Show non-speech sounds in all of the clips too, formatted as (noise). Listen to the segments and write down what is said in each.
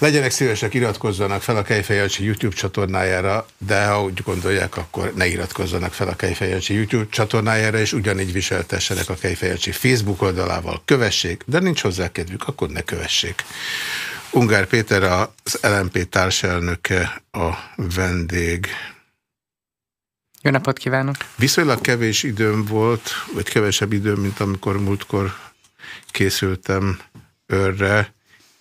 Legyenek szívesek, iratkozzanak fel a Kejfejancsi YouTube csatornájára, de ha úgy gondolják, akkor ne iratkozzanak fel a Kejfejancsi YouTube csatornájára, és ugyanígy viseltessenek a Kejfejancsi Facebook oldalával. Kövessék, de nincs hozzá kedvük, akkor ne kövessék. Ungár Péter az LMP társelnöke a vendég. Jó napot kívánok! Viszonylag kevés időm volt, vagy kevesebb időm, mint amikor múltkor készültem őrre,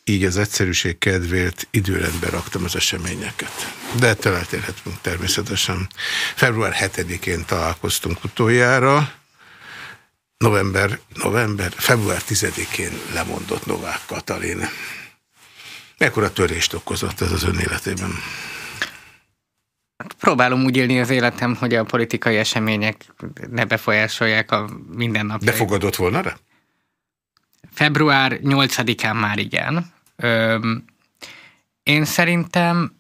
így az egyszerűség kedvéért időrendbe raktam az eseményeket. De ettől eltérhetünk természetesen. Február 7-én találkoztunk utoljára, november, november, február 10-én lemondott Novák Katalin. Mekkora törést okozott ez az ön életében? Próbálom úgy élni az életem, hogy a politikai események ne befolyásolják a mindennapjait. Befogadott volna rá? Február 8-án már igen. Öm, én szerintem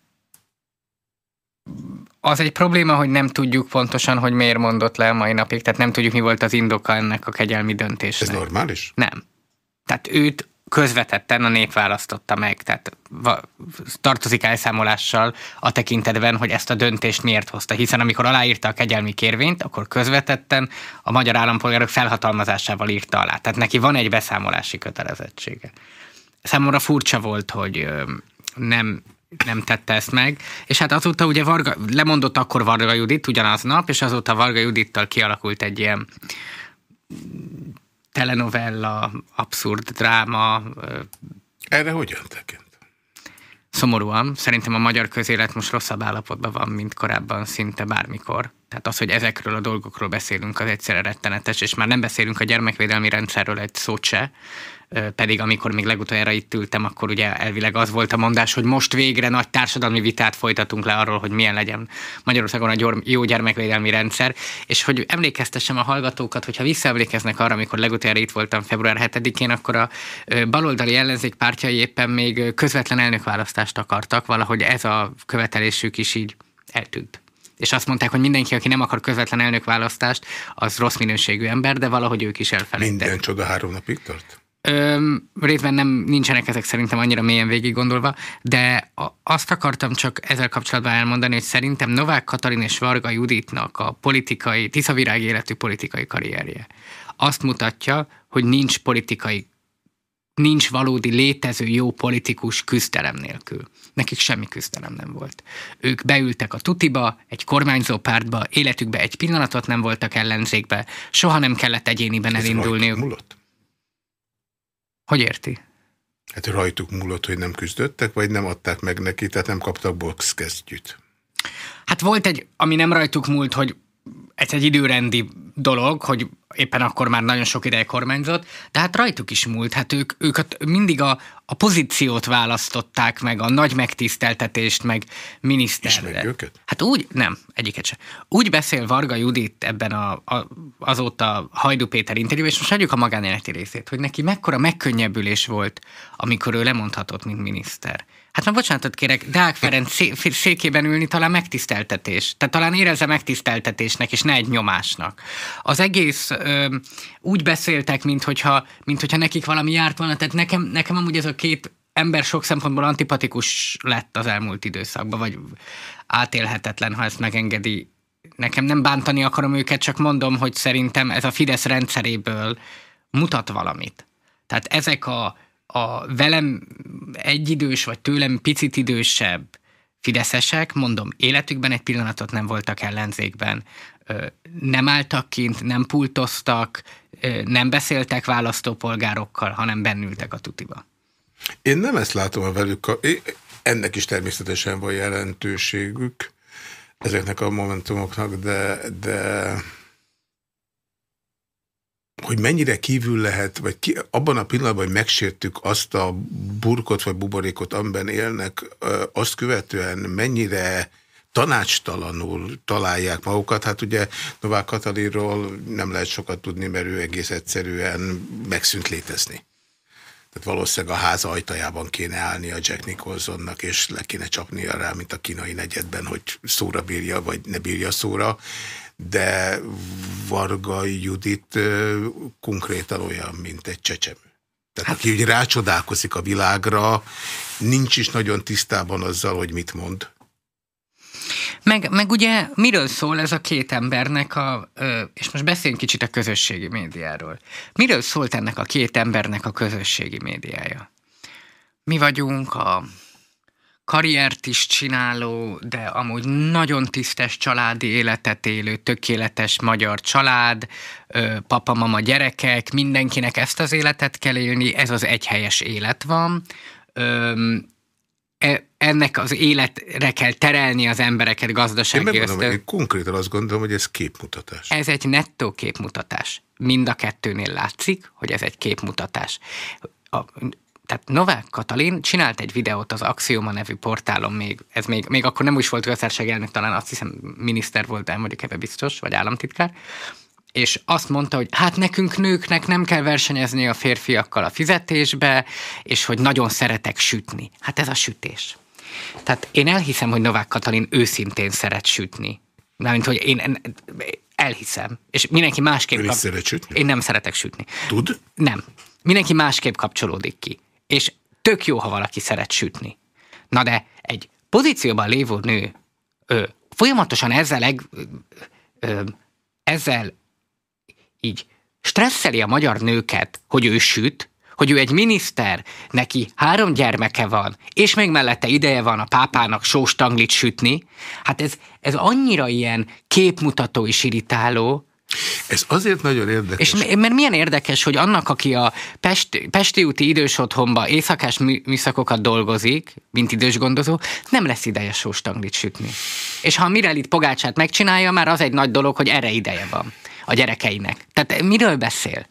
az egy probléma, hogy nem tudjuk pontosan, hogy miért mondott le a mai napig, tehát nem tudjuk, mi volt az indoka ennek a kegyelmi döntésnek. Ez normális? Nem. Tehát őt közvetetten a nép választotta meg, tehát tartozik elszámolással a tekintetben, hogy ezt a döntést miért hozta, hiszen amikor aláírta a kegyelmi kérvényt, akkor közvetetten a magyar állampolgárok felhatalmazásával írta alá. Tehát neki van egy beszámolási kötelezettsége. Számomra furcsa volt, hogy nem nem tette ezt meg, és hát azóta ugye Varga, lemondott akkor Varga Judit ugyanaz nap, és azóta Varga Judittal kialakult egy ilyen telenovella, abszurd dráma. Erre hogyan tekint? Szomorúan. Szerintem a magyar közélet most rosszabb állapotban van, mint korábban szinte bármikor. Tehát az, hogy ezekről a dolgokról beszélünk, az egyszerre rettenetes, és már nem beszélünk a gyermekvédelmi rendszerről egy szót se, pedig amikor még legutoljára itt ültem, akkor ugye elvileg az volt a mondás, hogy most végre nagy társadalmi vitát folytatunk le arról, hogy milyen legyen Magyarországon a jó gyermekvédelmi rendszer, és hogy emlékeztessem a hallgatókat, hogyha visszaemlékeznek arra, amikor legutoljára itt voltam február 7-én, akkor a baloldali ellenzék pártjai éppen még közvetlen elnökválasztást akartak, valahogy ez a követelésük is így eltűnt és azt mondták, hogy mindenki, aki nem akar közvetlen elnökválasztást, az rossz minőségű ember, de valahogy ők is elfelejtettek. Minden csoda három napig tart? Öm, részben nem nincsenek ezek szerintem annyira mélyen végig gondolva, de a, azt akartam csak ezzel kapcsolatban elmondani, hogy szerintem Novák Katalin és Varga Juditnak a politikai, tiszavirág életű politikai karrierje azt mutatja, hogy nincs politikai nincs valódi létező jó politikus küzdelem nélkül. Nekik semmi küzdelem nem volt. Ők beültek a tutiba, egy kormányzó pártba, életükbe egy pillanatot nem voltak ellenzékbe, soha nem kellett egyéniben elindulniuk. Múlott? Hogy érti? Hát rajtuk múlott, hogy nem küzdöttek, vagy nem adták meg neki, tehát nem kaptak boxkesztyűt? Hát volt egy, ami nem rajtuk múlt, hogy ez egy időrendi dolog, hogy éppen akkor már nagyon sok ideje kormányzott, de hát rajtuk is múlt. Hát ők, ők mindig a, a pozíciót választották meg, a nagy megtiszteltetést, meg miniszterre. őket? Hát úgy, nem, egyiket sem. Úgy beszél Varga Judit ebben a, a, azóta Hajdu Péter interjúban, és most adjuk a magánéleti részét, hogy neki mekkora megkönnyebbülés volt, amikor ő lemondhatott, mint miniszter. Hát már bocsánatot kérek, Deák Ferenc szé- székében ülni talán megtiszteltetés. Tehát talán érezze megtiszteltetésnek, és ne egy nyomásnak. Az egész ö, úgy beszéltek, mint hogyha, mint hogyha nekik valami járt volna. Tehát nekem, nekem amúgy ez a két ember sok szempontból antipatikus lett az elmúlt időszakban, vagy átélhetetlen, ha ezt megengedi. Nekem nem bántani akarom őket, csak mondom, hogy szerintem ez a Fidesz rendszeréből mutat valamit. Tehát ezek a a velem egyidős, vagy tőlem picit idősebb fideszesek, mondom, életükben egy pillanatot nem voltak ellenzékben, nem álltak kint, nem pultoztak, nem beszéltek választópolgárokkal, hanem bennültek a tutiba. Én nem ezt látom a velük, ennek is természetesen van jelentőségük, ezeknek a momentumoknak, de, de hogy mennyire kívül lehet, vagy ki, abban a pillanatban, hogy megsértük azt a burkot vagy buborékot, amiben élnek, azt követően mennyire tanácstalanul találják magukat. Hát ugye Novák Katalinról nem lehet sokat tudni, mert ő egész egyszerűen megszűnt létezni. Tehát valószínűleg a háza ajtajában kéne állni a Jack Nicholsonnak, és le kéne csapnia rá, mint a kínai negyedben, hogy szóra bírja, vagy ne bírja szóra de Varga Judit konkrétan olyan, mint egy csecsemő. Tehát hát, aki ugye rácsodálkozik a világra, nincs is nagyon tisztában azzal, hogy mit mond. Meg, meg ugye miről szól ez a két embernek a, és most beszéljünk kicsit a közösségi médiáról. Miről szólt ennek a két embernek a közösségi médiája? Mi vagyunk a karriert is csináló, de amúgy nagyon tisztes családi életet élő, tökéletes magyar család, papa, mama, gyerekek, mindenkinek ezt az életet kell élni, ez az egyhelyes élet van. E, ennek az életre kell terelni az embereket gazdasági én megmondom, én konkrétan azt gondolom, hogy ez képmutatás. Ez egy nettó képmutatás. Mind a kettőnél látszik, hogy ez egy képmutatás. A, tehát Novák Katalin csinált egy videót az Axioma nevű portálon még, ez még, még akkor nem úgy volt köztársaság elnök, talán azt hiszem miniszter volt, de vagyok ebbe biztos, vagy államtitkár, és azt mondta, hogy hát nekünk nőknek nem kell versenyezni a férfiakkal a fizetésbe, és hogy nagyon szeretek sütni. Hát ez a sütés. Tehát én elhiszem, hogy Novák Katalin őszintén szeret sütni. Mármint, hogy én elhiszem. És mindenki másképp... Kap... szeret sütni? Én nem szeretek sütni. Tud? Nem. Mindenki másképp kapcsolódik ki. És tök jó, ha valaki szeret sütni. Na de egy pozícióban lévő nő ö, folyamatosan ezzel, eg, ö, ezzel így stresszeli a magyar nőket, hogy ő süt, hogy ő egy miniszter, neki három gyermeke van, és még mellette ideje van a pápának sóstanglit sütni, hát ez, ez annyira ilyen képmutató és irritáló, ez azért nagyon érdekes. És mert milyen érdekes, hogy annak, aki a Pest, Pesti úti idős otthonba éjszakás műszakokat dolgozik, mint idős gondozó, nem lesz ideje sóstanglit sütni. És ha a Mirelit pogácsát megcsinálja, már az egy nagy dolog, hogy erre ideje van a gyerekeinek. Tehát miről beszél?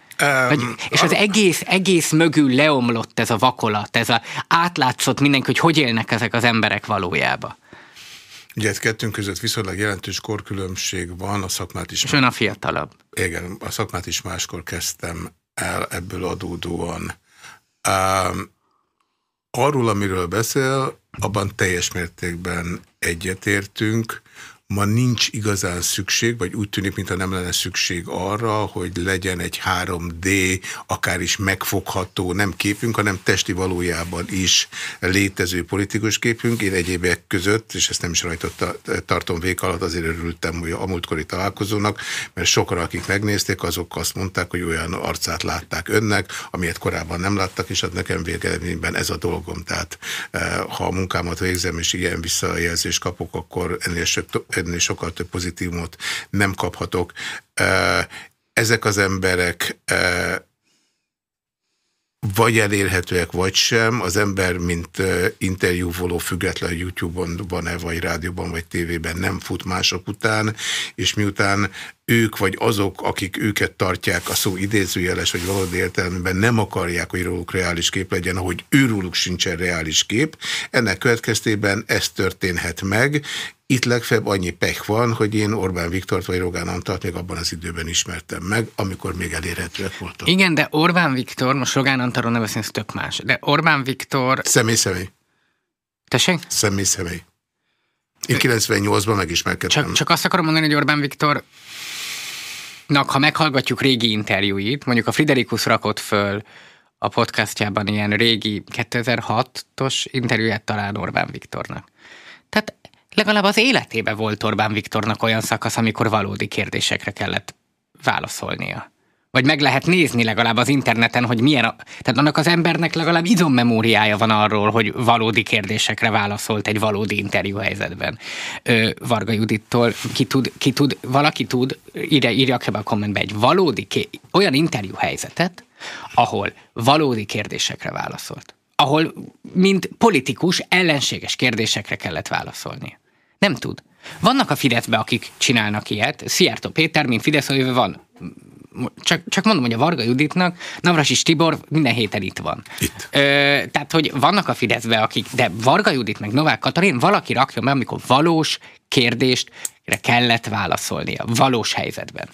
Vagy, és az egész, egész mögül leomlott ez a vakolat, ez a átlátszott mindenki, hogy hogy élnek ezek az emberek valójában. Ugye egy kettőnk között viszonylag jelentős korkülönbség van, a szakmát is... És ön a fiatalabb. Igen, a szakmát is máskor kezdtem el ebből adódóan. Um, arról, amiről beszél, abban teljes mértékben egyetértünk, ma nincs igazán szükség, vagy úgy tűnik, mintha nem lenne szükség arra, hogy legyen egy 3D, akár is megfogható, nem képünk, hanem testi valójában is létező politikus képünk. Én egyébek között, és ezt nem is rajta tartom vék alatt, azért örültem, hogy a múltkori találkozónak, mert sokan, akik megnézték, azok azt mondták, hogy olyan arcát látták önnek, amilyet korábban nem láttak, és hát nekem végeredményben ez a dolgom. Tehát eh, ha a munkámat végzem, és ilyen visszajelzést kapok, akkor ennél ennél sokkal több pozitívumot nem kaphatok. Ezek az emberek vagy elérhetőek, vagy sem. Az ember, mint interjúvoló független YouTube-on van-e, vagy rádióban, vagy tévében nem fut mások után, és miután ők vagy azok, akik őket tartják a szó idézőjeles vagy valódi értelemben nem akarják, hogy róluk reális kép legyen, ahogy őróluk sincsen reális kép. Ennek következtében ez történhet meg, itt legfeljebb annyi pech van, hogy én Orbán Viktort vagy Rogán Antalt még abban az időben ismertem meg, amikor még elérhetőek voltak. Igen, de Orbán Viktor, most Rogán Antalról ne beszélsz, tök más, de Orbán Viktor... Személy személy. Tessék? Személy személy. Én 98-ban megismerkedtem. Csak, csak azt akarom mondani, hogy Orbán Viktor ha meghallgatjuk régi interjúit, mondjuk a Friderikus rakott föl a podcastjában ilyen régi 2006-os interjúját talán Orbán Viktornak. Legalább az életében volt Orbán Viktornak olyan szakasz, amikor valódi kérdésekre kellett válaszolnia. Vagy meg lehet nézni legalább az interneten, hogy milyen, a, tehát annak az embernek legalább izommemóriája van arról, hogy valódi kérdésekre válaszolt egy valódi interjú helyzetben. Ö, Varga Judittól ki tud, ki tud, valaki tud, írja, írja be a kommentbe egy valódi, olyan interjú helyzetet, ahol valódi kérdésekre válaszolt. Ahol, mint politikus, ellenséges kérdésekre kellett válaszolni. Nem tud. Vannak a Fideszbe, akik csinálnak ilyet. Szijjártó Péter, mint Fidesz jövő van. Csak, csak mondom, hogy a Varga Juditnak Navrasis Tibor minden héten itt van. Itt. Ö, tehát, hogy vannak a Fideszbe, akik, de Varga Judit meg Novák Katalin valaki rakja be, amikor valós kérdést kellett válaszolnia, valós helyzetben.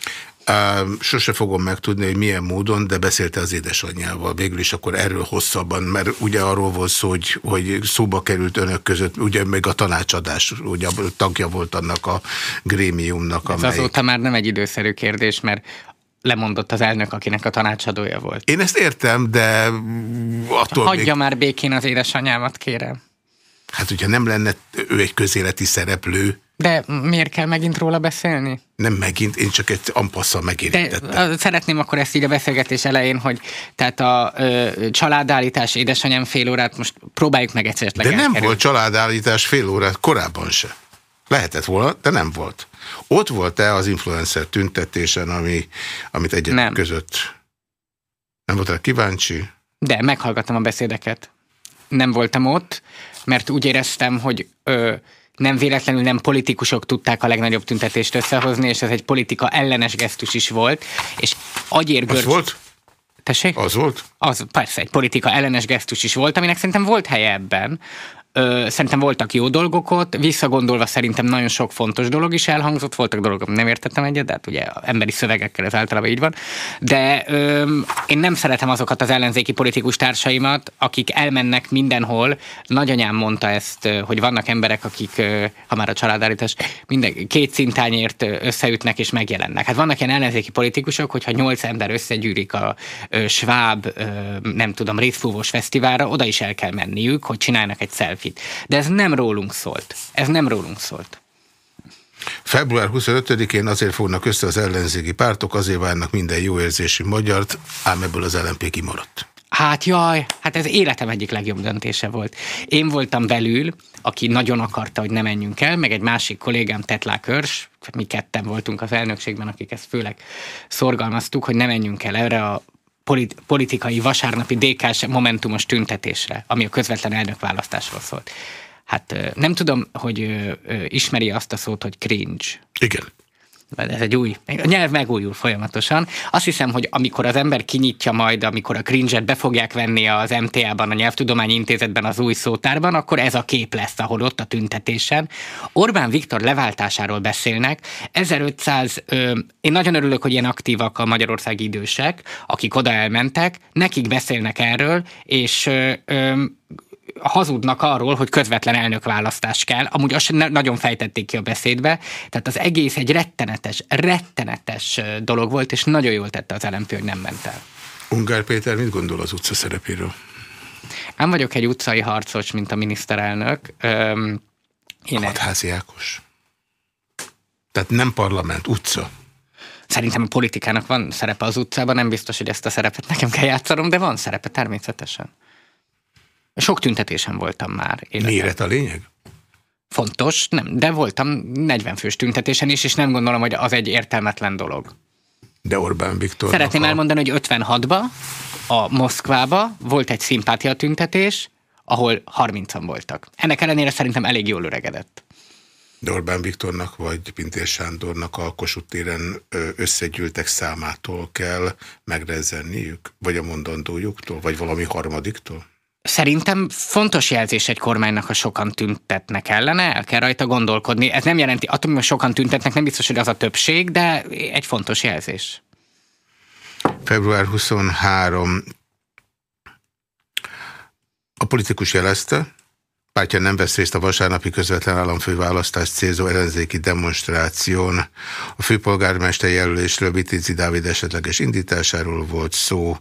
Sose fogom megtudni, hogy milyen módon, de beszélte az édesanyjával végül is akkor erről hosszabban, mert ugye arról volt szó, hogy, hogy szóba került önök között, ugye még a tanácsadás, ugye tagja volt annak a grémiumnak, Ez amelyik... azóta már nem egy időszerű kérdés, mert lemondott az elnök, akinek a tanácsadója volt. Én ezt értem, de attól Hagyja még... már békén az édesanyámat, kérem. Hát, hogyha nem lenne ő egy közéleti szereplő, De miért kell megint róla beszélni? nem megint, én csak egy ampasszal megérintettem. szeretném akkor ezt így a beszélgetés elején, hogy tehát a ö, családállítás édesanyám fél órát most próbáljuk meg esetleg De nem elkerülni. volt családállítás fél órát korábban se. Lehetett volna, de nem volt. Ott volt-e az influencer tüntetésen, ami, amit egyek Nem. között nem volt rá kíváncsi? De meghallgattam a beszédeket. Nem voltam ott, mert úgy éreztem, hogy ö, nem véletlenül nem politikusok tudták a legnagyobb tüntetést összehozni, és ez egy politika ellenes gesztus is volt, és Az agyérgörcs... volt? Tessék? Az volt? Az persze egy politika ellenes gesztus is volt, aminek szerintem volt helye ebben. Ö, szerintem voltak jó dolgok ott, visszagondolva szerintem nagyon sok fontos dolog is elhangzott, voltak dolgok, nem értettem egyet, de hát ugye emberi szövegekkel ez általában így van. De ö, én nem szeretem azokat az ellenzéki politikus társaimat, akik elmennek mindenhol. Nagyanyám mondta ezt, hogy vannak emberek, akik, ha már a családállítás, minden, két szintányért összeütnek és megjelennek. Hát vannak ilyen ellenzéki politikusok, hogyha nyolc ember összegyűrik a ö, sváb, ö, nem tudom, részfúvós fesztiválra, oda is el kell menniük, hogy csinálnak egy selfie-t. De ez nem rólunk szólt. Ez nem rólunk szólt. Február 25-én azért fognak össze az ellenzéki pártok, azért várnak minden jó érzésű magyart, ám ebből az LNP kimaradt. Hát jaj, hát ez életem egyik legjobb döntése volt. Én voltam belül, aki nagyon akarta, hogy ne menjünk el, meg egy másik kollégám, Tetlá Körs, mi ketten voltunk az elnökségben, akik ezt főleg szorgalmaztuk, hogy ne menjünk el erre a polit- politikai vasárnapi DK-s momentumos tüntetésre, ami a közvetlen elnökválasztásról szólt. Hát nem tudom, hogy ismeri azt a szót, hogy cringe. Igen. Ez egy új, a nyelv megújul folyamatosan. Azt hiszem, hogy amikor az ember kinyitja majd, amikor a cringe-et be fogják venni az MTA-ban, a Nyelvtudományi Intézetben, az új szótárban, akkor ez a kép lesz, ahol ott a tüntetésen. Orbán Viktor leváltásáról beszélnek. 1500, ö, én nagyon örülök, hogy ilyen aktívak a magyarországi idősek, akik oda elmentek, nekik beszélnek erről, és ö, ö, hazudnak arról, hogy közvetlen elnökválasztás kell. Amúgy azt nagyon fejtették ki a beszédbe. Tehát az egész egy rettenetes, rettenetes dolog volt, és nagyon jól tette az LMP, hogy nem ment el. Ungár Péter mit gondol az utca szerepéről? Nem vagyok egy utcai harcos, mint a miniszterelnök. Öm, én egy, Hatházi Ákos. Tehát nem parlament, utca. szerintem a politikának van szerepe az utcában, nem biztos, hogy ezt a szerepet nekem kell játszanom, de van szerepe természetesen. Sok tüntetésen voltam már. életemben. Méret a lényeg? Fontos, nem, de voltam 40 fős tüntetésen is, és nem gondolom, hogy az egy értelmetlen dolog. De Orbán Viktor. Szeretném elmondani, hogy 56-ba a Moszkvába volt egy szimpátia tüntetés, ahol 30-an voltak. Ennek ellenére szerintem elég jól öregedett. De Orbán Viktornak vagy Pintér Sándornak a Kossuth téren összegyűltek számától kell megrezenniük? Vagy a mondandójuktól? Vagy valami harmadiktól? Szerintem fontos jelzés egy kormánynak, ha sokan tüntetnek ellene, el kell rajta gondolkodni. Ez nem jelenti, attól, hogy sokan tüntetnek, nem biztos, hogy az a többség, de egy fontos jelzés. Február 23. A politikus jelezte, pártja nem vesz részt a vasárnapi közvetlen államfőválasztás célzó ellenzéki demonstráción. A főpolgármester jelölésről Vitézi Dávid esetleges indításáról volt szó,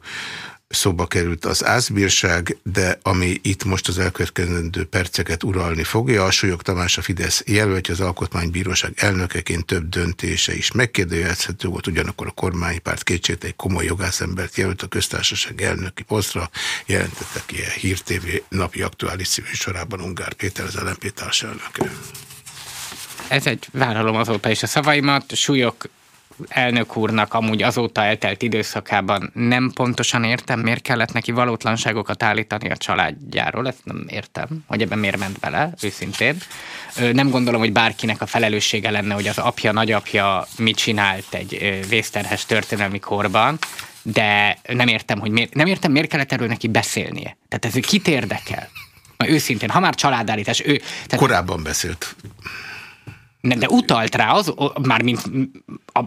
szóba került az ázbírság, de ami itt most az elkövetkezendő perceket uralni fogja, a Súlyog Tamás a Fidesz jelöltje az Alkotmánybíróság elnökeként több döntése is megkérdőjelezhető volt, ugyanakkor a kormánypárt kétségte egy komoly jogászembert jelölt a köztársaság elnöki posztra, jelentette ki a Hír TV napi aktuális című sorában Ungár Péter, az LNP társelnöke. Ez egy, vállalom azóta is a szavaimat, súlyok elnök úrnak amúgy azóta eltelt időszakában nem pontosan értem, miért kellett neki valótlanságokat állítani a családjáról, ezt nem értem, hogy ebben miért ment bele, őszintén. Nem gondolom, hogy bárkinek a felelőssége lenne, hogy az apja, nagyapja mit csinált egy vészterhes történelmi korban, de nem értem, hogy miért, nem értem, miért kellett erről neki beszélnie. Tehát ez kit érdekel? Na, őszintén, ha már családállítás, ő... Tehát Korábban beszélt. nem, de utalt rá, az, mármint a,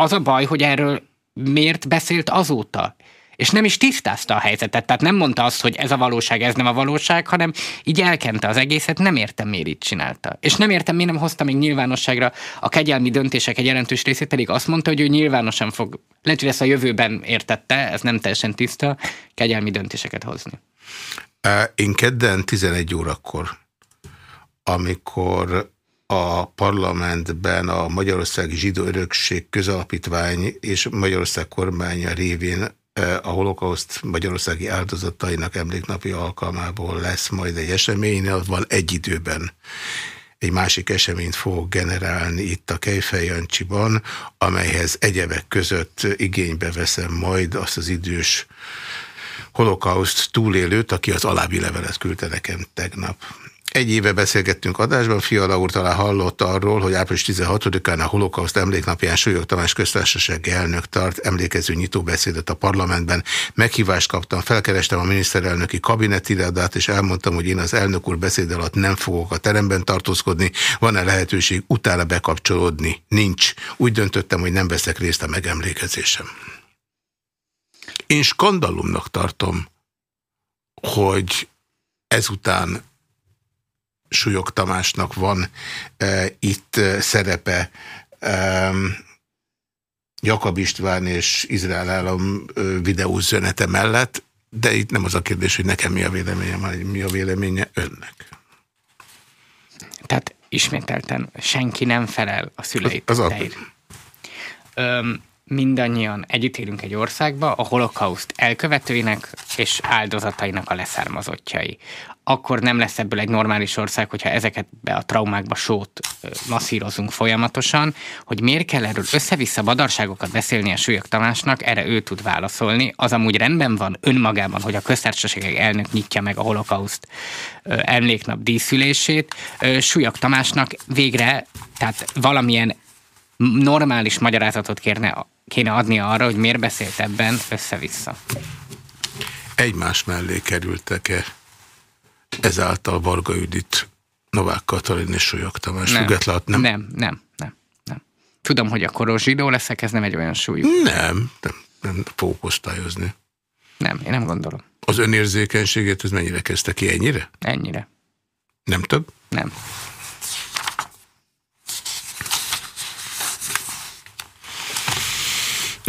az a baj, hogy erről miért beszélt azóta. És nem is tisztázta a helyzetet, tehát nem mondta azt, hogy ez a valóság, ez nem a valóság, hanem így elkente az egészet, nem értem, miért így csinálta. És nem értem, miért nem hozta még nyilvánosságra a kegyelmi döntések egy jelentős részét, pedig azt mondta, hogy ő nyilvánosan fog, lehet, hogy ezt a jövőben értette, ez nem teljesen tiszta, kegyelmi döntéseket hozni. Én kedden 11 órakor, amikor a parlamentben a Magyarországi Zsidó Örökség Közalapítvány és Magyarország kormánya révén a holokauszt magyarországi áldozatainak emléknapi alkalmából lesz majd egy esemény, van egy időben egy másik eseményt fogok generálni itt a Kejfej Jancsiban, amelyhez egyebek között igénybe veszem majd azt az idős holokauszt túlélőt, aki az alábbi levelet küldte nekem tegnap. Egy éve beszélgettünk adásban, Fiala úr talán hallott arról, hogy április 16-án a holokauszt emléknapján Súlyog Tamás köztársasági elnök tart emlékező nyitóbeszédet a parlamentben. Meghívást kaptam, felkerestem a miniszterelnöki kabinetiradát, és elmondtam, hogy én az elnök úr beszéd alatt nem fogok a teremben tartózkodni. Van-e lehetőség utána bekapcsolódni? Nincs. Úgy döntöttem, hogy nem veszek részt a megemlékezésem. Én skandalumnak tartom, hogy ezután Súlyog Tamásnak van e, itt e, szerepe e, Jakab István és Izrael állam e, videózönete mellett, de itt nem az a kérdés, hogy nekem mi a véleményem, hanem mi a véleménye önnek. Tehát ismételten senki nem felel a szüleit. Az, az Öm, mindannyian együtt élünk egy országba, a holokauszt elkövetőinek és áldozatainak a leszármazottjai akkor nem lesz ebből egy normális ország, hogyha ezeket be a traumákba sót masszírozunk folyamatosan, hogy miért kell erről össze-vissza badarságokat beszélni a Súlyog Tamásnak, erre ő tud válaszolni. Az amúgy rendben van önmagában, hogy a köztársaság elnök nyitja meg a holokauszt emléknap díszülését. Súlyog Tamásnak végre, tehát valamilyen normális magyarázatot kérne, kéne adni arra, hogy miért beszélt ebben össze-vissza. Egymás mellé kerültek-e ezáltal Varga Judit, Novák Katalin és Súlyog Tamás nem, nem? Nem, nem, nem, nem. Tudom, hogy akkor zsidó leszek, ez nem egy olyan súlyú. Nem, nem, nem fogok osztályozni. Nem, én nem gondolom. Az önérzékenységét ez mennyire kezdte ki? Ennyire? Ennyire. Nem több? Nem.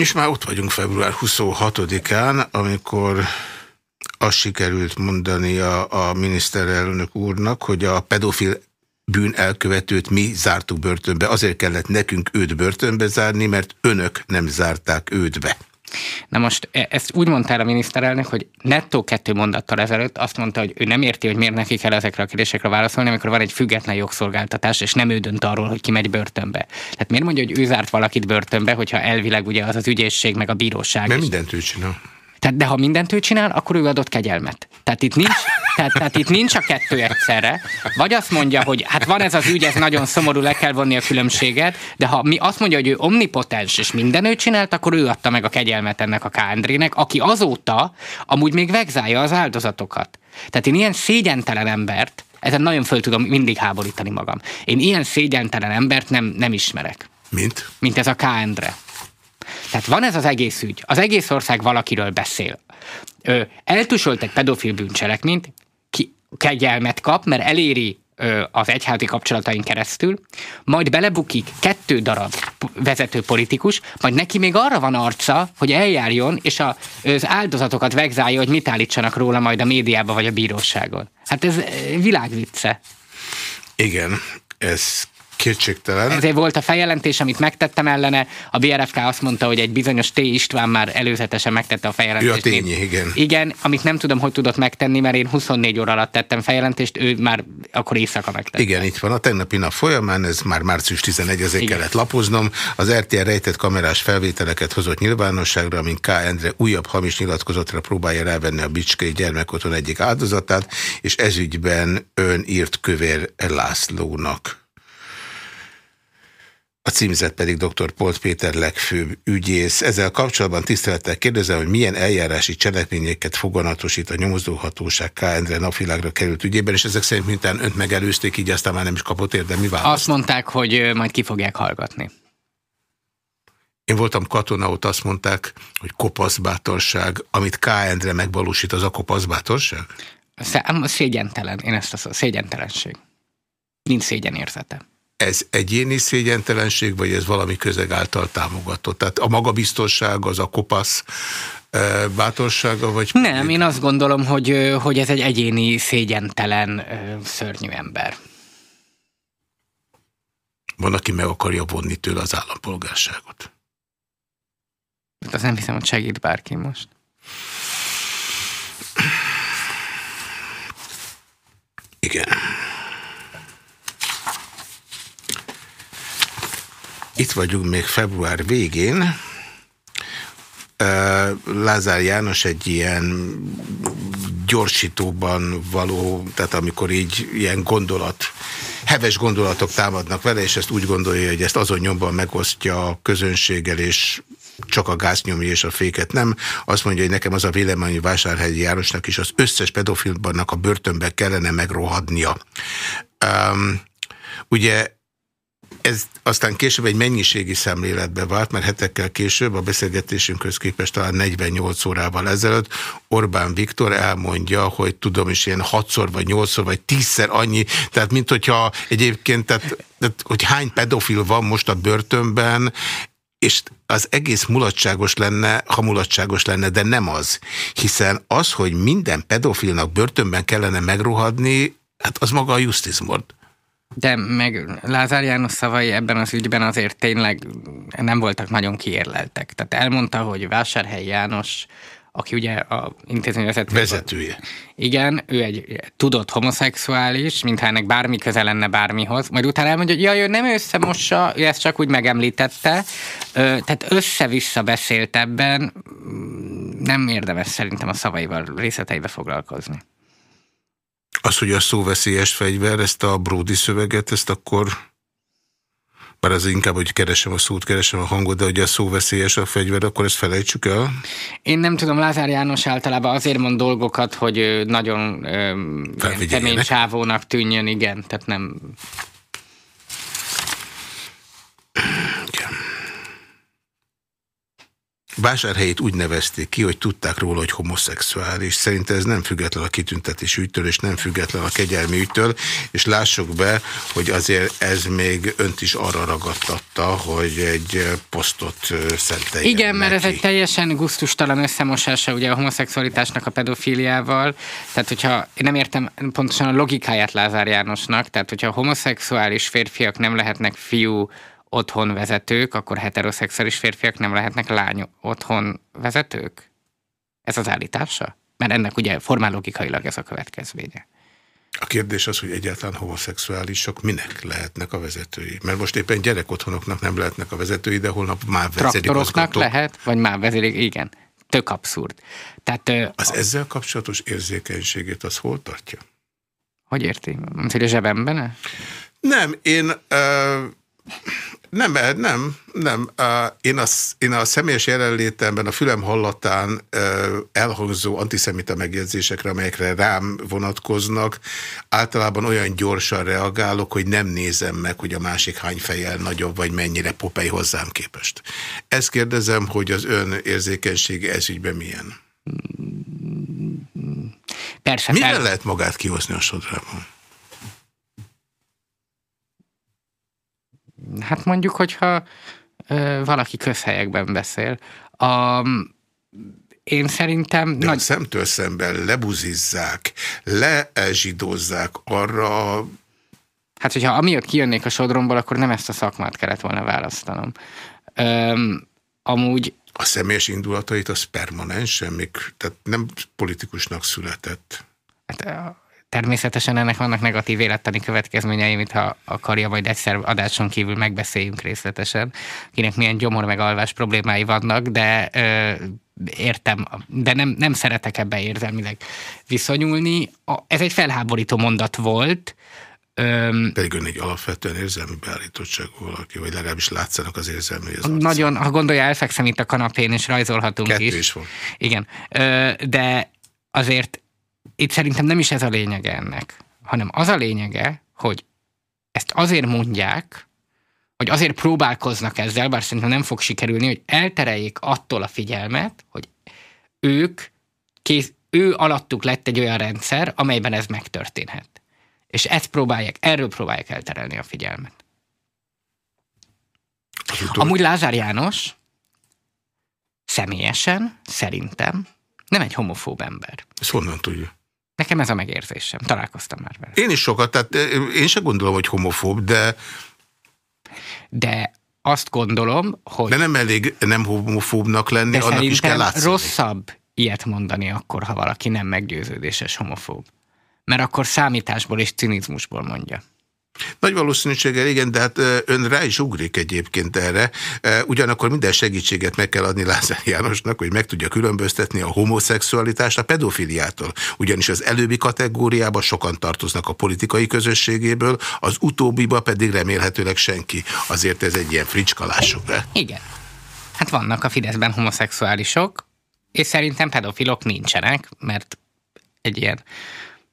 És már ott vagyunk február 26-án, amikor azt sikerült mondani a, a miniszterelnök úrnak, hogy a pedofil bűn elkövetőt mi zártuk börtönbe. Azért kellett nekünk őt börtönbe zárni, mert önök nem zárták őt be. Na most e, ezt úgy mondta a miniszterelnök, hogy nettó kettő mondattal ezelőtt azt mondta, hogy ő nem érti, hogy miért neki kell ezekre a kérdésekre válaszolni, amikor van egy független jogszolgáltatás, és nem ő dönt arról, hogy ki megy börtönbe. Tehát miért mondja, hogy ő zárt valakit börtönbe, hogyha elvileg ugye az az ügyészség meg a bíróság. Mert mindent ő csinál. Tehát, de ha mindent ő csinál, akkor ő adott kegyelmet. Tehát itt nincs, tehát, tehát itt nincs a kettő egyszerre. Vagy azt mondja, hogy hát van ez az ügy, ez nagyon szomorú, le kell vonni a különbséget, de ha mi azt mondja, hogy ő omnipotens, és minden ő csinált, akkor ő adta meg a kegyelmet ennek a Kándrének, aki azóta amúgy még vegzálja az áldozatokat. Tehát én ilyen szégyentelen embert, ezen nagyon föl tudom mindig háborítani magam. Én ilyen szégyentelen embert nem, nem ismerek. Mint? Mint ez a K. Endre. Tehát van ez az egész ügy. Az egész ország valakiről beszél. Ö, eltusolt egy pedofil bűncselekményt, ki kegyelmet kap, mert eléri ö, az egyházi kapcsolataink keresztül, majd belebukik kettő darab vezető politikus, majd neki még arra van arca, hogy eljárjon, és a, az áldozatokat vegzálja, hogy mit állítsanak róla majd a médiában vagy a bíróságon. Hát ez világvicce. Igen, ez Kétségtelen. Ezért volt a feljelentés, amit megtettem ellene. A BRFK azt mondta, hogy egy bizonyos T. István már előzetesen megtette a feljelentést. Ő a tényi, igen. Igen, amit nem tudom, hogy tudott megtenni, mert én 24 óra alatt tettem feljelentést, ő már akkor éjszaka megtette. Igen, itt van. A tegnapi nap folyamán, ez már március 11 ezért kellett lapoznom. Az RTL rejtett kamerás felvételeket hozott nyilvánosságra, amint K. Endre újabb hamis nyilatkozatra próbálja rávenni a Bicskei gyermekotthon egyik áldozatát, és ezügyben ön írt kövér Lászlónak. A címzet pedig dr. Polt Péter legfőbb ügyész. Ezzel kapcsolatban tisztelettel kérdezem, hogy milyen eljárási cselekményeket foganatosít a nyomozóhatóság K. Endre napvilágra került ügyében, és ezek szerint mintán önt megelőzték, így aztán már nem is kapott érdemi választ. Azt mondták, hogy majd ki fogják hallgatni. Én voltam katona, ott azt mondták, hogy kopaszbátorság, amit K. Endre megvalósít, az a kopaszbátorság? Szégyentelen, én ezt a szégyentelenség. Nincs szégyenérzete. Ez egyéni szégyentelenség, vagy ez valami közeg által támogatott? Tehát a magabiztosság, az a kopasz e, bátorsága, vagy... Nem, én azt gondolom, hogy, hogy ez egy egyéni szégyentelen szörnyű ember. Van, aki meg akarja vonni tőle az állampolgárságot. Hát azt nem hiszem, hogy segít bárki most. Igen. Itt vagyunk még február végén. Lázár János egy ilyen gyorsítóban való, tehát amikor így ilyen gondolat, heves gondolatok támadnak vele, és ezt úgy gondolja, hogy ezt azon nyomban megosztja a közönséggel, és csak a gáz nyomja és a féket nem. Azt mondja, hogy nekem az a vélemény, hogy Vásárhegyi Jánosnak is az összes pedofilbannak a börtönbe kellene megrohadnia. Um, ugye ez aztán később egy mennyiségi szemléletbe vált, mert hetekkel később a beszélgetésünkhöz képest talán 48 órával ezelőtt Orbán Viktor elmondja, hogy tudom is ilyen 6-szor vagy 8-szor vagy 10-szer annyi, tehát mint hogyha egyébként, tehát, tehát, hogy hány pedofil van most a börtönben, és az egész mulatságos lenne, ha mulatságos lenne, de nem az. Hiszen az, hogy minden pedofilnak börtönben kellene megrohadni, hát az maga a justizmord. De meg Lázár János szavai ebben az ügyben azért tényleg nem voltak nagyon kiérleltek. Tehát elmondta, hogy Vásárhely János aki ugye a intézmény vezetője. Vezetője. Igen, ő egy tudott homoszexuális, mintha ennek bármi köze lenne bármihoz. Majd utána elmondja, hogy jaj, ő nem összemossa, ő ezt csak úgy megemlítette. Tehát össze-vissza beszélt ebben, nem érdemes szerintem a szavaival részleteibe foglalkozni. Az, hogy a szóveszélyes fegyver, ezt a Brody szöveget, ezt akkor bár az inkább, hogy keresem a szót, keresem a hangot, de hogy a szó veszélyes a fegyver, akkor ezt felejtsük el? Én nem tudom, Lázár János általában azért mond dolgokat, hogy nagyon kemény csávónak tűnjön, igen, tehát nem... Vásárhelyét úgy nevezték ki, hogy tudták róla, hogy homoszexuális. Szerintem ez nem független a kitüntetés ügytől, és nem független a kegyelmi ügytől, és lássuk be, hogy azért ez még önt is arra ragadtatta, hogy egy posztot szenteljen Igen, mert neki. ez egy teljesen guztustalan összemosása ugye a homoszexualitásnak a pedofiliával. Tehát, hogyha én nem értem pontosan a logikáját Lázár Jánosnak, tehát, hogyha homoszexuális férfiak nem lehetnek fiú otthon vezetők, akkor heteroszexuális férfiak nem lehetnek lány otthon vezetők? Ez az állítása? Mert ennek ugye formálogikailag ez a következménye. A kérdés az, hogy egyáltalán homoszexuálisok minek lehetnek a vezetői. Mert most éppen gyerekotthonoknak nem lehetnek a vezetői, de holnap már Traktoroknak lehet, vagy már vezérik, igen. Tök abszurd. Tehát, az a... ezzel kapcsolatos érzékenységét az hol tartja? Hogy érti? Mint, hogy a zsebemben -e? Nem, én... Uh nem, eh, nem, nem. Én a, én a személyes jelenlétemben a fülem hallatán elhangzó antiszemita megjegyzésekre, amelyekre rám vonatkoznak, általában olyan gyorsan reagálok, hogy nem nézem meg, hogy a másik hány fejjel nagyobb, vagy mennyire popei hozzám képest. Ezt kérdezem, hogy az ön érzékenysége ezügyben milyen? Persze. Mire fel... lehet magát kihozni a sodrában? Hát mondjuk, hogyha ö, valaki közhelyekben beszél. A, én szerintem... De nagy... szemtől szemben lebuzizzák, lezsidózzák arra... Hát, hogyha amiatt kijönnék a sodromból, akkor nem ezt a szakmát kellett volna választanom. Öm, amúgy... A személyes indulatait az permanensen, még, tehát nem politikusnak született. Hát Természetesen ennek vannak negatív élettani következményei, mintha akarja, majd egyszer adáson kívül megbeszéljünk részletesen, kinek milyen gyomor meg alvás problémái vannak, de ö, értem, de nem, nem szeretek ebbe érzelmileg viszonyulni. A, ez egy felháborító mondat volt, Öm, Pedig ön egy alapvetően érzelmi beállítottságú valaki, vagy legalábbis látszanak az érzelmi. Az nagyon, ha gondolja, elfekszem itt a kanapén, és rajzolhatunk Kettő is. is van. Igen, Ö, de azért itt szerintem nem is ez a lényege ennek, hanem az a lényege, hogy ezt azért mondják hogy azért próbálkoznak ezzel, bár szerintem nem fog sikerülni, hogy eltereljék attól a figyelmet, hogy ők, kész, ő alattuk lett egy olyan rendszer, amelyben ez megtörténhet. És ezt próbálják, erről próbálják elterelni a figyelmet. Amúgy Lázár János személyesen, szerintem nem egy homofób ember. Ezt honnan tudja? Nekem ez a megérzésem. Találkoztam már vele. Én is sokat, tehát én sem gondolom, hogy homofób, de... De azt gondolom, hogy... De nem elég nem homofóbnak lenni, de annak is kell látszani. rosszabb ilyet mondani akkor, ha valaki nem meggyőződéses homofób. Mert akkor számításból és cinizmusból mondja. Nagy valószínűséggel igen, de hát ön rá is ugrik egyébként erre. Ugyanakkor minden segítséget meg kell adni Lázár Jánosnak, hogy meg tudja különböztetni a homoszexualitást a pedofiliától. Ugyanis az előbbi kategóriába sokan tartoznak a politikai közösségéből, az utóbbiba pedig remélhetőleg senki. Azért ez egy ilyen fricskalások. Igen. Hát vannak a Fideszben homoszexuálisok, és szerintem pedofilok nincsenek, mert egy ilyen,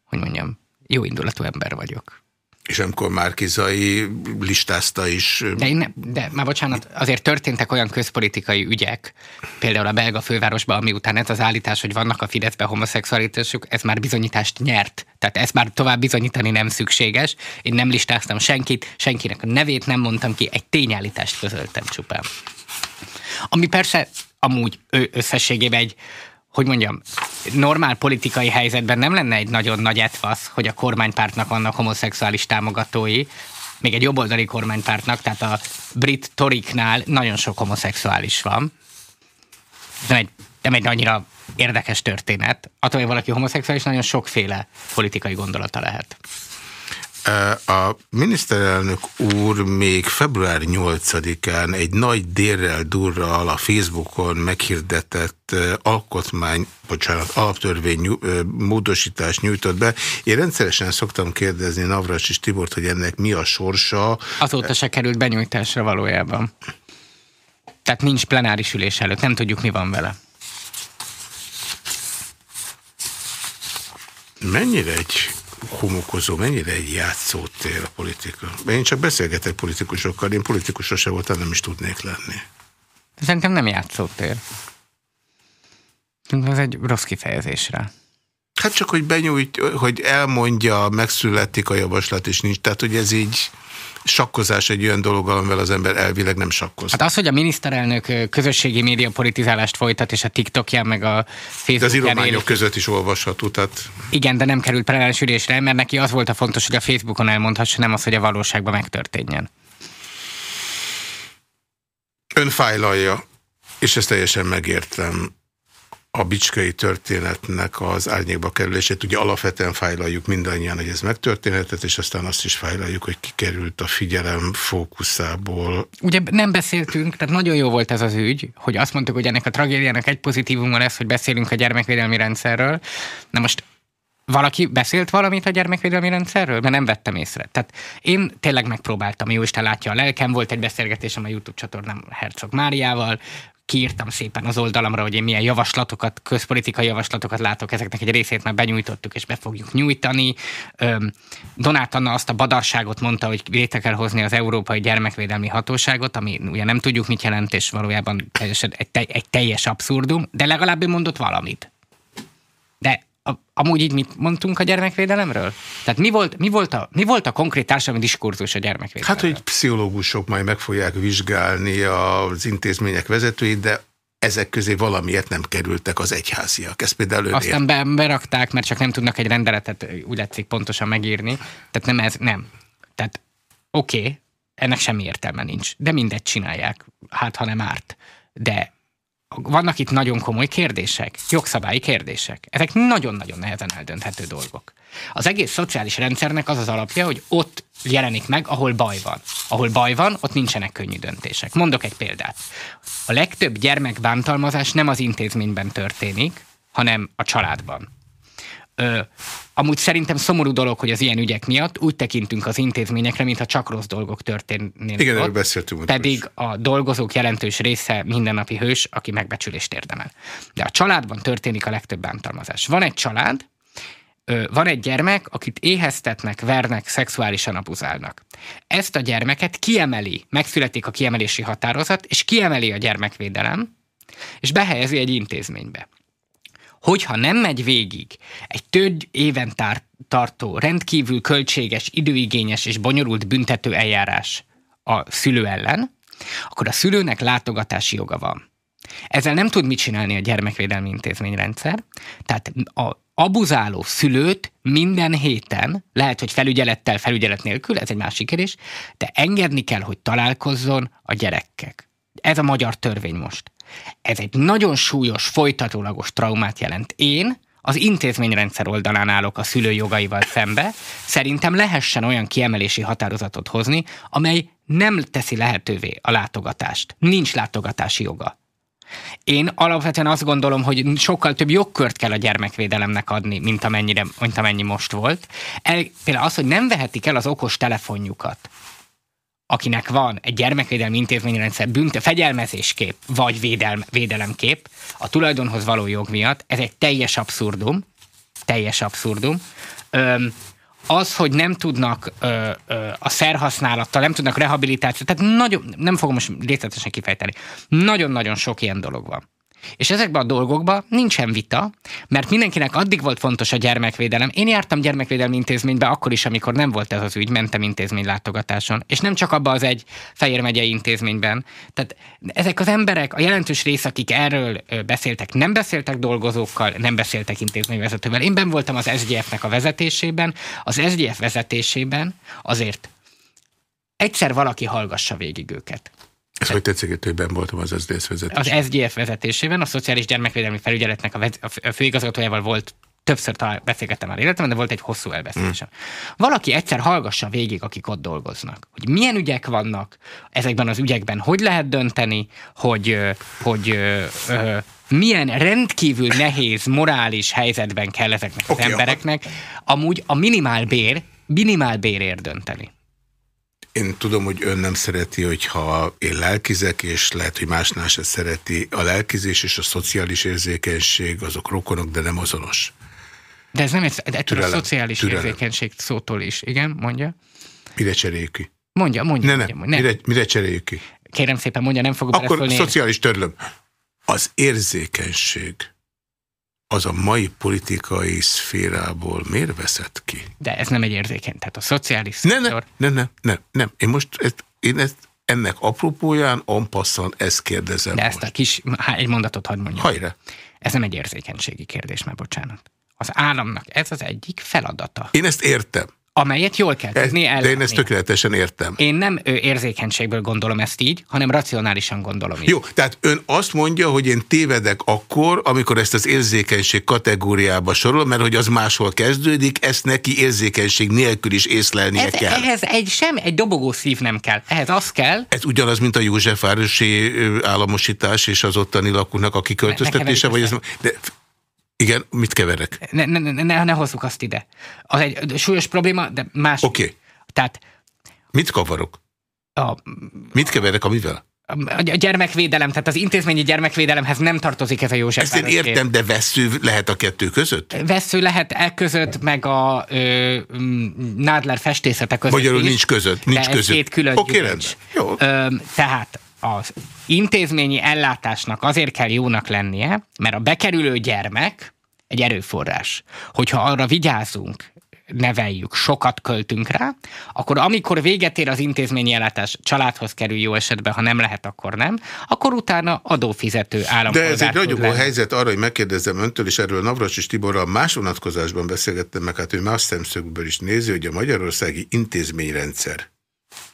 hogy mondjam, jó indulatú ember vagyok. És amikor Márkizai listázta is... De, ne, de már bocsánat, azért történtek olyan közpolitikai ügyek, például a belga fővárosban, ami után ez az állítás, hogy vannak a Fideszben homoszexualitások, ez már bizonyítást nyert. Tehát ezt már tovább bizonyítani nem szükséges. Én nem listáztam senkit, senkinek a nevét nem mondtam ki, egy tényállítást közöltem csupán. Ami persze amúgy összességében egy hogy mondjam, normál politikai helyzetben nem lenne egy nagyon nagy etvasz, hogy a kormánypártnak vannak homoszexuális támogatói, még egy jobboldali kormánypártnak, tehát a brit toriknál nagyon sok homoszexuális van. Nem egy, nem egy annyira érdekes történet. Attól, hogy valaki homoszexuális, nagyon sokféle politikai gondolata lehet. A miniszterelnök úr még február 8-án egy nagy dérrel durral a Facebookon meghirdetett alkotmány, bocsánat, alaptörvény módosítást nyújtott be. Én rendszeresen szoktam kérdezni Navras és Tibort, hogy ennek mi a sorsa. Azóta se került benyújtásra valójában. Tehát nincs plenáris ülés előtt, nem tudjuk mi van vele. Mennyire egy homokozó, mennyire egy játszótér a politika. Én csak beszélgetek politikusokkal, én politikusra se voltam, nem is tudnék lenni. Szerintem nem játszótér. Ez egy rossz kifejezésre. Hát csak, hogy benyújt, hogy elmondja, megszületik a javaslat, és nincs. Tehát, hogy ez így sakkozás egy olyan dolog, amivel az ember elvileg nem sakkoz. Hát az, hogy a miniszterelnök közösségi média politizálást folytat, és a TikTokján meg a Facebookján... De az írományok között is olvasható, tehát... Igen, de nem került plenáris ülésre, mert neki az volt a fontos, hogy a Facebookon elmondhassa, nem az, hogy a valóságban megtörténjen. Ön fájlalja, és ezt teljesen megértem a bicskai történetnek az árnyékba kerülését. Ugye alapvetően fájlaljuk mindannyian, hogy ez megtörténhetett, és aztán azt is fájlaljuk, hogy kikerült a figyelem fókuszából. Ugye nem beszéltünk, tehát nagyon jó volt ez az ügy, hogy azt mondtuk, hogy ennek a tragédiának egy pozitívuma lesz, hogy beszélünk a gyermekvédelmi rendszerről. Na most valaki beszélt valamit a gyermekvédelmi rendszerről? Mert nem vettem észre. Tehát én tényleg megpróbáltam, jó Isten látja a lelkem, volt egy beszélgetésem a YouTube csatornám Herzog Máriával, kiírtam szépen az oldalamra, hogy én milyen javaslatokat, közpolitikai javaslatokat látok, ezeknek egy részét már benyújtottuk, és be fogjuk nyújtani. Donát Anna azt a badarságot mondta, hogy létre kell hozni az Európai Gyermekvédelmi Hatóságot, ami ugye nem tudjuk, mit jelent, és valójában teljesen, egy, egy teljes abszurdum, de legalább mondott valamit. De amúgy így mit mondtunk a gyermekvédelemről? Tehát mi volt, mi volt, a, mi volt a konkrét társadalmi diskurzus a gyermekvédelemről? Hát, hogy pszichológusok majd meg fogják vizsgálni az intézmények vezetőit, de ezek közé valamiért nem kerültek az egyháziak. Ez például Aztán be, berakták, mert csak nem tudnak egy rendeletet úgy látszik pontosan megírni. Tehát nem ez, nem. Tehát oké, okay, ennek semmi értelme nincs. De mindegy csinálják, hát ha nem árt. De vannak itt nagyon komoly kérdések, jogszabályi kérdések. Ezek nagyon-nagyon nehezen eldönthető dolgok. Az egész szociális rendszernek az az alapja, hogy ott jelenik meg, ahol baj van. Ahol baj van, ott nincsenek könnyű döntések. Mondok egy példát. A legtöbb gyermekbántalmazás nem az intézményben történik, hanem a családban. Ö, amúgy szerintem szomorú dolog, hogy az ilyen ügyek miatt úgy tekintünk az intézményekre, mintha csak rossz dolgok történnének. Igen, erről beszéltünk. Pedig a dolgozók jelentős része mindennapi hős, aki megbecsülést érdemel. De a családban történik a legtöbb bántalmazás. Van egy család, van egy gyermek, akit éheztetnek, vernek, szexuálisan abuzálnak. Ezt a gyermeket kiemeli, megszületik a kiemelési határozat, és kiemeli a gyermekvédelem, és behelyezi egy intézménybe. Hogyha nem megy végig egy több éven tartó, rendkívül költséges, időigényes és bonyolult büntető eljárás a szülő ellen, akkor a szülőnek látogatási joga van. Ezzel nem tud mit csinálni a gyermekvédelmi intézményrendszer, tehát a abuzáló szülőt minden héten, lehet, hogy felügyelettel, felügyelet nélkül, ez egy másik kérdés, de engedni kell, hogy találkozzon a gyerekkel. Ez a magyar törvény most. Ez egy nagyon súlyos, folytatólagos traumát jelent. Én az intézményrendszer oldalán állok a szülő jogaival szembe, szerintem lehessen olyan kiemelési határozatot hozni, amely nem teszi lehetővé a látogatást. Nincs látogatási joga. Én alapvetően azt gondolom, hogy sokkal több jogkört kell a gyermekvédelemnek adni, mint, amennyire, mint amennyi most volt. El, például az, hogy nem vehetik el az okos telefonjukat, akinek van egy gyermekvédelmi intézményrendszer bűnte, fegyelmezéskép vagy védelm, védelemkép a tulajdonhoz való jog miatt, ez egy teljes abszurdum, teljes abszurdum. Öm, az, hogy nem tudnak ö, ö, a szerhasználattal, nem tudnak rehabilitációt, tehát nagyon, nem fogom most részletesen kifejteni, nagyon-nagyon sok ilyen dolog van. És ezekben a dolgokban nincsen vita, mert mindenkinek addig volt fontos a gyermekvédelem. Én jártam gyermekvédelmi intézménybe akkor is, amikor nem volt ez az ügy, mentem intézmény látogatáson. És nem csak abban az egy Fehér megyei intézményben. Tehát ezek az emberek, a jelentős rész, akik erről beszéltek, nem beszéltek dolgozókkal, nem beszéltek intézményvezetővel. Én ben voltam az SGF-nek a vezetésében. Az SGF vezetésében azért egyszer valaki hallgassa végig őket. Ez hogy tetszik, hogy ben voltam az SZDSZ vezetésében? Az SGF vezetésében, a Szociális Gyermekvédelmi Felügyeletnek a, vez- a főigazgatójával volt többször talál, beszélgettem már életemben, de volt egy hosszú elbeszélésem. Mm. Valaki egyszer hallgassa végig, akik ott dolgoznak, hogy milyen ügyek vannak ezekben az ügyekben, hogy lehet dönteni, hogy, hogy ö, ö, milyen rendkívül nehéz morális helyzetben kell ezeknek az okay, embereknek amúgy a minimál bér, minimál bérért dönteni. Én tudom, hogy ön nem szereti, hogyha én lelkizek, és lehet, hogy másnál se szereti. A lelkizés és a szociális érzékenység azok rokonok, de nem azonos. De ez nem egy, ettől türelem, a szociális türelem. érzékenység szótól is. Igen, mondja. Mire cseréljük ki? Mondja, mondja. Ne, ne, mondja, mondja. Mire, mire cseréljük ki? Kérem szépen, mondja, nem fogok Akkor szociális törlöm. Az érzékenység az a mai politikai szférából miért veszett ki? De ez nem egy érzékeny, tehát a szociális nem, szektor... Nem, nem, nem, nem, Én most ezt, én ezt ennek apropóján, ampasszan ezt kérdezem De most. ezt a kis, egy mondatot hadd mondjam. Hajra. Ez nem egy érzékenységi kérdés, mert bocsánat. Az államnak ez az egyik feladata. Én ezt értem amelyet jól kell tudni elleni. De én ezt tökéletesen értem. Én nem érzékenységből gondolom ezt így, hanem racionálisan gondolom így. Jó, tehát ön azt mondja, hogy én tévedek akkor, amikor ezt az érzékenység kategóriába sorol, mert hogy az máshol kezdődik, ezt neki érzékenység nélkül is észlelnie ez, kell. Ehhez egy, sem egy dobogó szív nem kell. Ehhez az kell. Ez ugyanaz, mint a Józsefvárosi államosítás és az ottani lakónak a kiköltöztetése, vagy ez... De igen, mit keverek? Ne, ne, ne, ne, ne hozzuk azt ide. Az egy súlyos probléma, de más. Oké. Okay. Tehát... Mit kavarok? A, mit keverek, amivel? A gyermekvédelem, tehát az intézményi gyermekvédelemhez nem tartozik ez a József Ezt én értem, de vesző lehet a kettő között? Vesző lehet e között, meg a ö, Nádler festészete között Magyarul nincs között, nincs de között. két külön Oké, okay, rendben. Jó. Ö, tehát az intézményi ellátásnak azért kell jónak lennie, mert a bekerülő gyermek egy erőforrás. Hogyha arra vigyázunk, neveljük, sokat költünk rá, akkor amikor véget ér az intézményi ellátás, családhoz kerül jó esetben, ha nem lehet, akkor nem, akkor utána adófizető állampolgár De ez egy nagyon helyzet arra, hogy megkérdezem öntől, és erről Navracsis Tiborral más vonatkozásban beszélgettem meg, hát ő más szemszögből is nézi, hogy a magyarországi intézményrendszer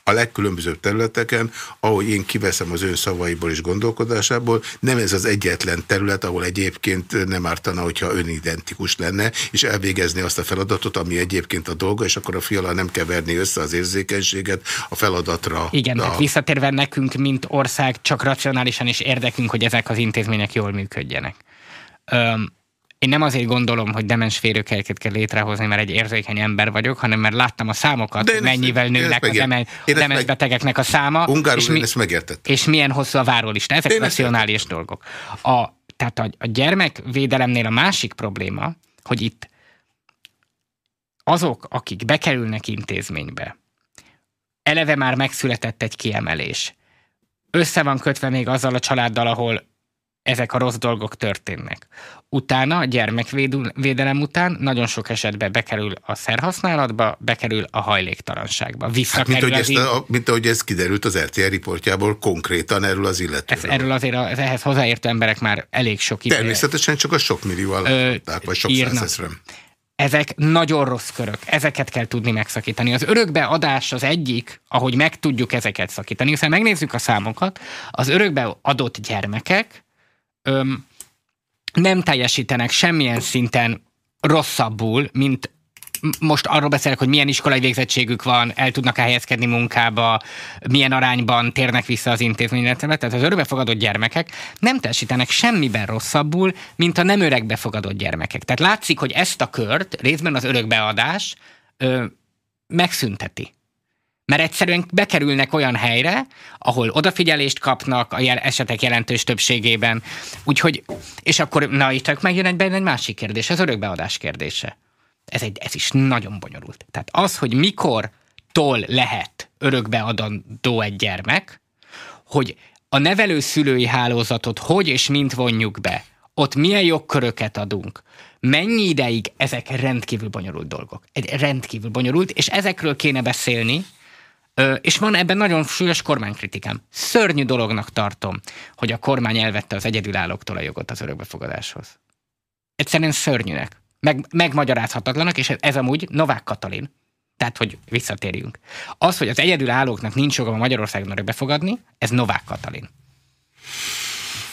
a legkülönbözőbb területeken, ahogy én kiveszem az ön szavaiból és gondolkodásából, nem ez az egyetlen terület, ahol egyébként nem ártana, hogyha önidentikus lenne, és elvégezni azt a feladatot, ami egyébként a dolga, és akkor a fiala nem keverni össze az érzékenységet a feladatra. Igen, a... tehát visszatérve nekünk, mint ország, csak racionálisan is érdekünk, hogy ezek az intézmények jól működjenek. Um, én nem azért gondolom, hogy demens férőkelyeket kell létrehozni, mert egy érzékeny ember vagyok, hanem mert láttam a számokat, hogy mennyivel nőnek a demen, demens betegeknek a száma. Ungárul és, mi, ezt megértettem. és milyen hosszú a várólista. Ezek racionális dolgok. A, tehát a, a gyermekvédelemnél a másik probléma, hogy itt azok, akik bekerülnek intézménybe, eleve már megszületett egy kiemelés, össze van kötve még azzal a családdal, ahol ezek a rossz dolgok történnek. Utána, a gyermekvédelem után nagyon sok esetben bekerül a szerhasználatba, bekerül a hajléktalanságba. Hát, mint, hogy ezt a, mint ahogy ez kiderült az RTL riportjából konkrétan erről az illetőről. Ez, erről azért az ehhez hozzáértő emberek már elég sok idő. Természetesen csak a sok millió alatt, vagy sok százezrem. Ezek nagyon rossz körök, ezeket kell tudni megszakítani. Az örökbeadás az egyik, ahogy meg tudjuk ezeket szakítani, hiszen megnézzük a számokat, az örökbe adott gyermekek öm, nem teljesítenek semmilyen szinten rosszabbul, mint most arról beszélek, hogy milyen iskolai végzettségük van, el tudnak helyezkedni munkába, milyen arányban térnek vissza az intézményre. Tehát az örökbefogadott gyermekek nem teljesítenek semmiben rosszabbul, mint a nem öregbefogadott gyermekek. Tehát látszik, hogy ezt a kört részben az örökbeadás ö, megszünteti mert egyszerűen bekerülnek olyan helyre, ahol odafigyelést kapnak a jel- esetek jelentős többségében. Úgyhogy, és akkor, na itt megjön egy, egy másik kérdés, az örökbeadás kérdése. Ez, egy, ez is nagyon bonyolult. Tehát az, hogy mikor tól lehet örökbeadandó egy gyermek, hogy a nevelőszülői hálózatot hogy és mint vonjuk be, ott milyen jogköröket adunk, mennyi ideig, ezek rendkívül bonyolult dolgok. Egy rendkívül bonyolult, és ezekről kéne beszélni, és van ebben nagyon súlyos kormánykritikám. Szörnyű dolognak tartom, hogy a kormány elvette az egyedülállóktól a jogot az örökbefogadáshoz. Egyszerűen szörnyűnek. Meg, megmagyarázhatatlanak, és ez amúgy Novák Katalin. Tehát, hogy visszatérjünk. Az, hogy az egyedülállóknak nincs joga Magyarországon örökbefogadni, ez Novák Katalin.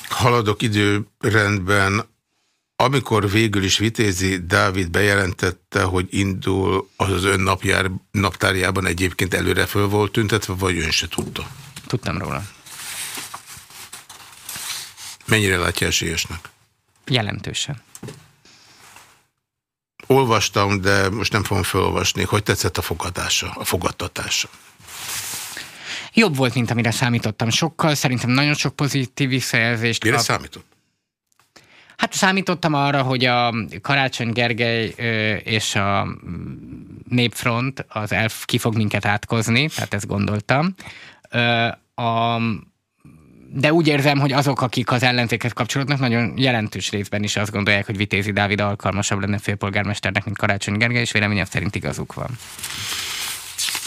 Haladok időrendben amikor végül is Vitézi Dávid bejelentette, hogy indul, az az ön napjár, naptárjában egyébként előre föl volt tüntetve, vagy ön se tudta? Tudtam róla. Mennyire látja esélyesnek? Jelentősen. Olvastam, de most nem fogom felolvasni. Hogy tetszett a fogadása, a fogadtatása? Jobb volt, mint amire számítottam sokkal. Szerintem nagyon sok pozitív visszajelzést Mire kap. számított? Hát számítottam arra, hogy a Karácsony Gergely és a Népfront az elf ki fog minket átkozni, tehát ezt gondoltam. A, de úgy érzem, hogy azok, akik az ellenzéket kapcsolódnak, nagyon jelentős részben is azt gondolják, hogy Vitézi Dávid alkalmasabb lenne főpolgármesternek, mint Karácsony Gergely, és véleményem szerint igazuk van.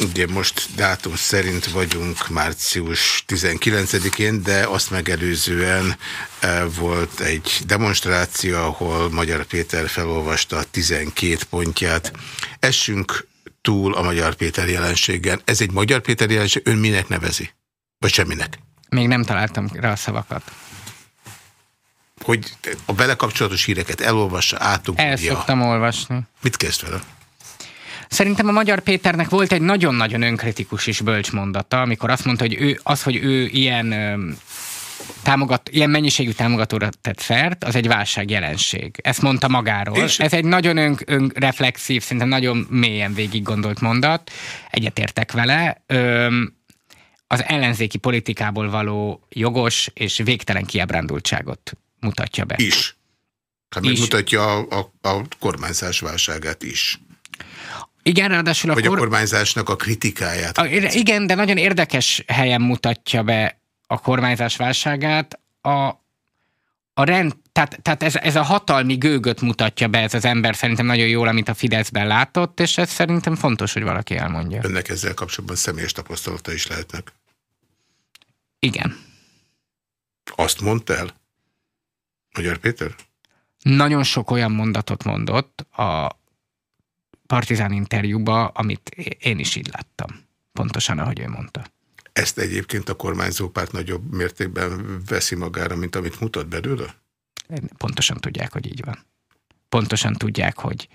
Ugye most dátum szerint vagyunk március 19-én, de azt megelőzően e, volt egy demonstráció, ahol Magyar Péter felolvasta a 12 pontját. Essünk túl a Magyar Péter jelenségen. Ez egy Magyar Péter jelenség, ön minek nevezi? Vagy semminek? Még nem találtam rá a szavakat. Hogy a vele kapcsolatos híreket elolvassa, átugolja. El szoktam olvasni. Mit kezd vele? Szerintem a Magyar Péternek volt egy nagyon-nagyon önkritikus és bölcs mondata, amikor azt mondta, hogy ő, az, hogy ő ilyen támogat, ilyen mennyiségű támogatóra tett szert, az egy válság jelenség. Ezt mondta magáról. És... Ez egy nagyon ön, önreflexív, szerintem nagyon mélyen végig gondolt mondat. Egyetértek vele. Öm, az ellenzéki politikából való jogos és végtelen kiábrándultságot mutatja be. Is. Hát is. mutatja a, a, a kormányzás válságát is. Igen, ráadásul a, Vagy kor... a kormányzásnak a kritikáját. A, igen, de nagyon érdekes helyen mutatja be a kormányzás válságát. A, a rend, tehát, tehát ez, ez a hatalmi gőgöt mutatja be ez az ember szerintem nagyon jól, amit a Fideszben látott, és ez szerintem fontos, hogy valaki elmondja. Önnek ezzel kapcsolatban személyes tapasztalata is lehetnek. Igen. Azt mondta el? Magyar Péter? Nagyon sok olyan mondatot mondott a, partizán interjúba, amit én is így láttam. Pontosan, ahogy ő mondta. Ezt egyébként a kormányzó párt nagyobb mértékben veszi magára, mint amit mutat belőle? Pontosan tudják, hogy így van. Pontosan tudják, hogy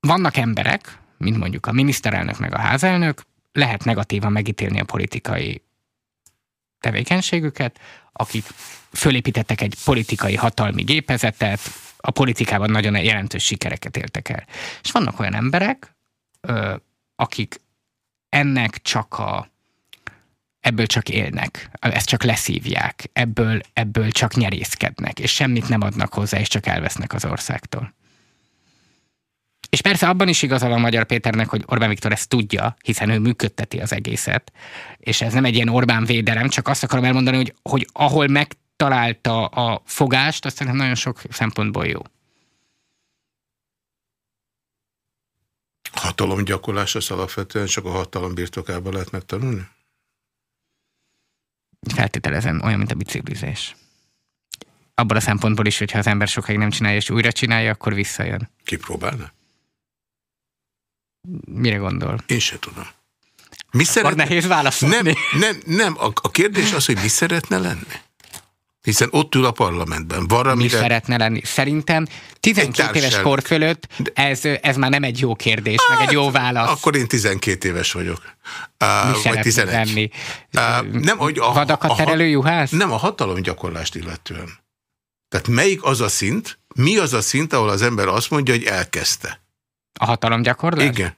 vannak emberek, mint mondjuk a miniszterelnök meg a házelnök, lehet negatívan megítélni a politikai tevékenységüket, akik fölépítettek egy politikai hatalmi gépezetet, a politikában nagyon jelentős sikereket éltek el. És vannak olyan emberek, akik ennek csak a ebből csak élnek, ezt csak leszívják, ebből, ebből csak nyerészkednek, és semmit nem adnak hozzá, és csak elvesznek az országtól. És persze abban is igaza van Magyar Péternek, hogy Orbán Viktor ezt tudja, hiszen ő működteti az egészet. És ez nem egy ilyen Orbán védelem, csak azt akarom elmondani, hogy, hogy ahol megtalálta a fogást, azt szerintem nagyon sok szempontból jó. Hatalomgyakorlás az alapvetően csak a hatalom birtokában lehet megtanulni? Feltételezem, olyan, mint a biciklizés. Abban a szempontból is, hogyha az ember sokáig nem csinálja, és újra csinálja, akkor visszajön. Kipróbálna? Mire gondol? Én se tudom. Mi szeretne? nehéz válaszolni. Nem, nem, nem. A, a kérdés az, hogy mi szeretne lenni. Hiszen ott ül a parlamentben. Van, Mi szeretne lenni? Szerintem 12 éves kor fölött ez, ez már nem egy jó kérdés, hát, meg egy jó hát, válasz. Akkor én 12 éves vagyok. Uh, vagy 11. Lenni? Uh, nem, hogy a, Vadakat a, terelő juhász? Nem, a hatalomgyakorlást illetően. Tehát melyik az a szint, mi az a szint, ahol az ember azt mondja, hogy elkezdte? A hatalomgyakorlás? Igen.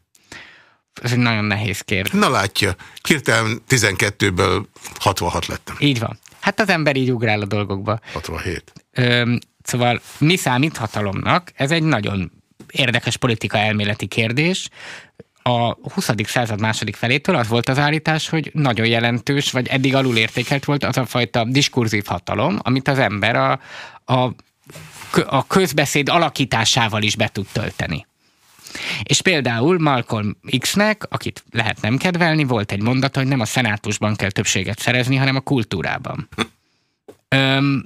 Ez egy nagyon nehéz kérdés. Na látja, hirtelen 12-ből 66 lettem. Így van. Hát az ember így ugrál a dolgokba. 67. Ö, szóval mi számít hatalomnak? Ez egy nagyon érdekes politika elméleti kérdés. A 20. század második felétől az volt az állítás, hogy nagyon jelentős, vagy eddig alul értékelt volt az a fajta diskurzív hatalom, amit az ember a, a, a közbeszéd alakításával is be tud tölteni. És például Malcolm X-nek, akit lehet nem kedvelni, volt egy mondata, hogy nem a szenátusban kell többséget szerezni, hanem a kultúrában. (laughs) Öm,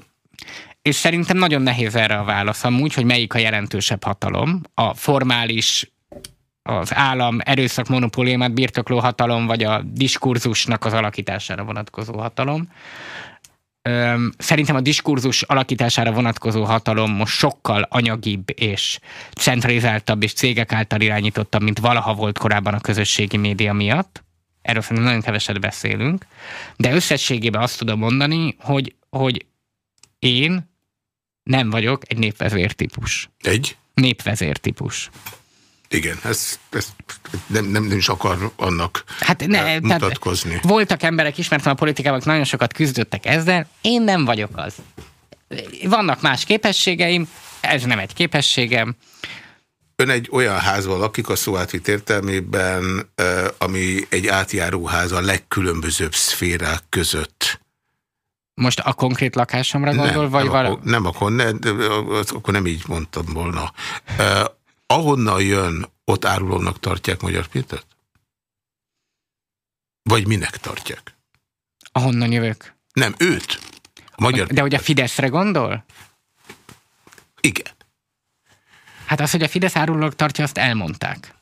és szerintem nagyon nehéz erre a válasz amúgy, hogy melyik a jelentősebb hatalom, a formális az állam erőszak monopóliumát birtokló hatalom, vagy a diskurzusnak az alakítására vonatkozó hatalom. Szerintem a diskurzus alakítására vonatkozó hatalom most sokkal anyagibb és centralizáltabb és cégek által irányítottabb, mint valaha volt korábban a közösségi média miatt. Erről szerintem nagyon keveset beszélünk. De összességében azt tudom mondani, hogy, hogy én nem vagyok egy népvezér típus. Egy? Népvezér típus. Igen, ez, ez nem, nem, nem is akar annak hát ne, eh, mutatkozni. Tehát voltak emberek, ismertem a politikában, nagyon sokat küzdöttek ezzel, én nem vagyok az. Vannak más képességeim, ez nem egy képességem. Ön egy olyan házban lakik a szó átvit értelmében, eh, ami egy átjáróház a legkülönbözőbb szférák között. Most a konkrét lakásomra gondol, nem, vagy nem, valami? Nem, akkor, ne, akkor nem így mondtam volna. Ahonnan jön, ott árulónak tartják Magyar Pétert? Vagy minek tartják? Ahonnan jövök. Nem, őt. A Magyar De hogy a Fideszre gondol? Igen. Hát az, hogy a Fidesz árulónak tartja, azt elmondták.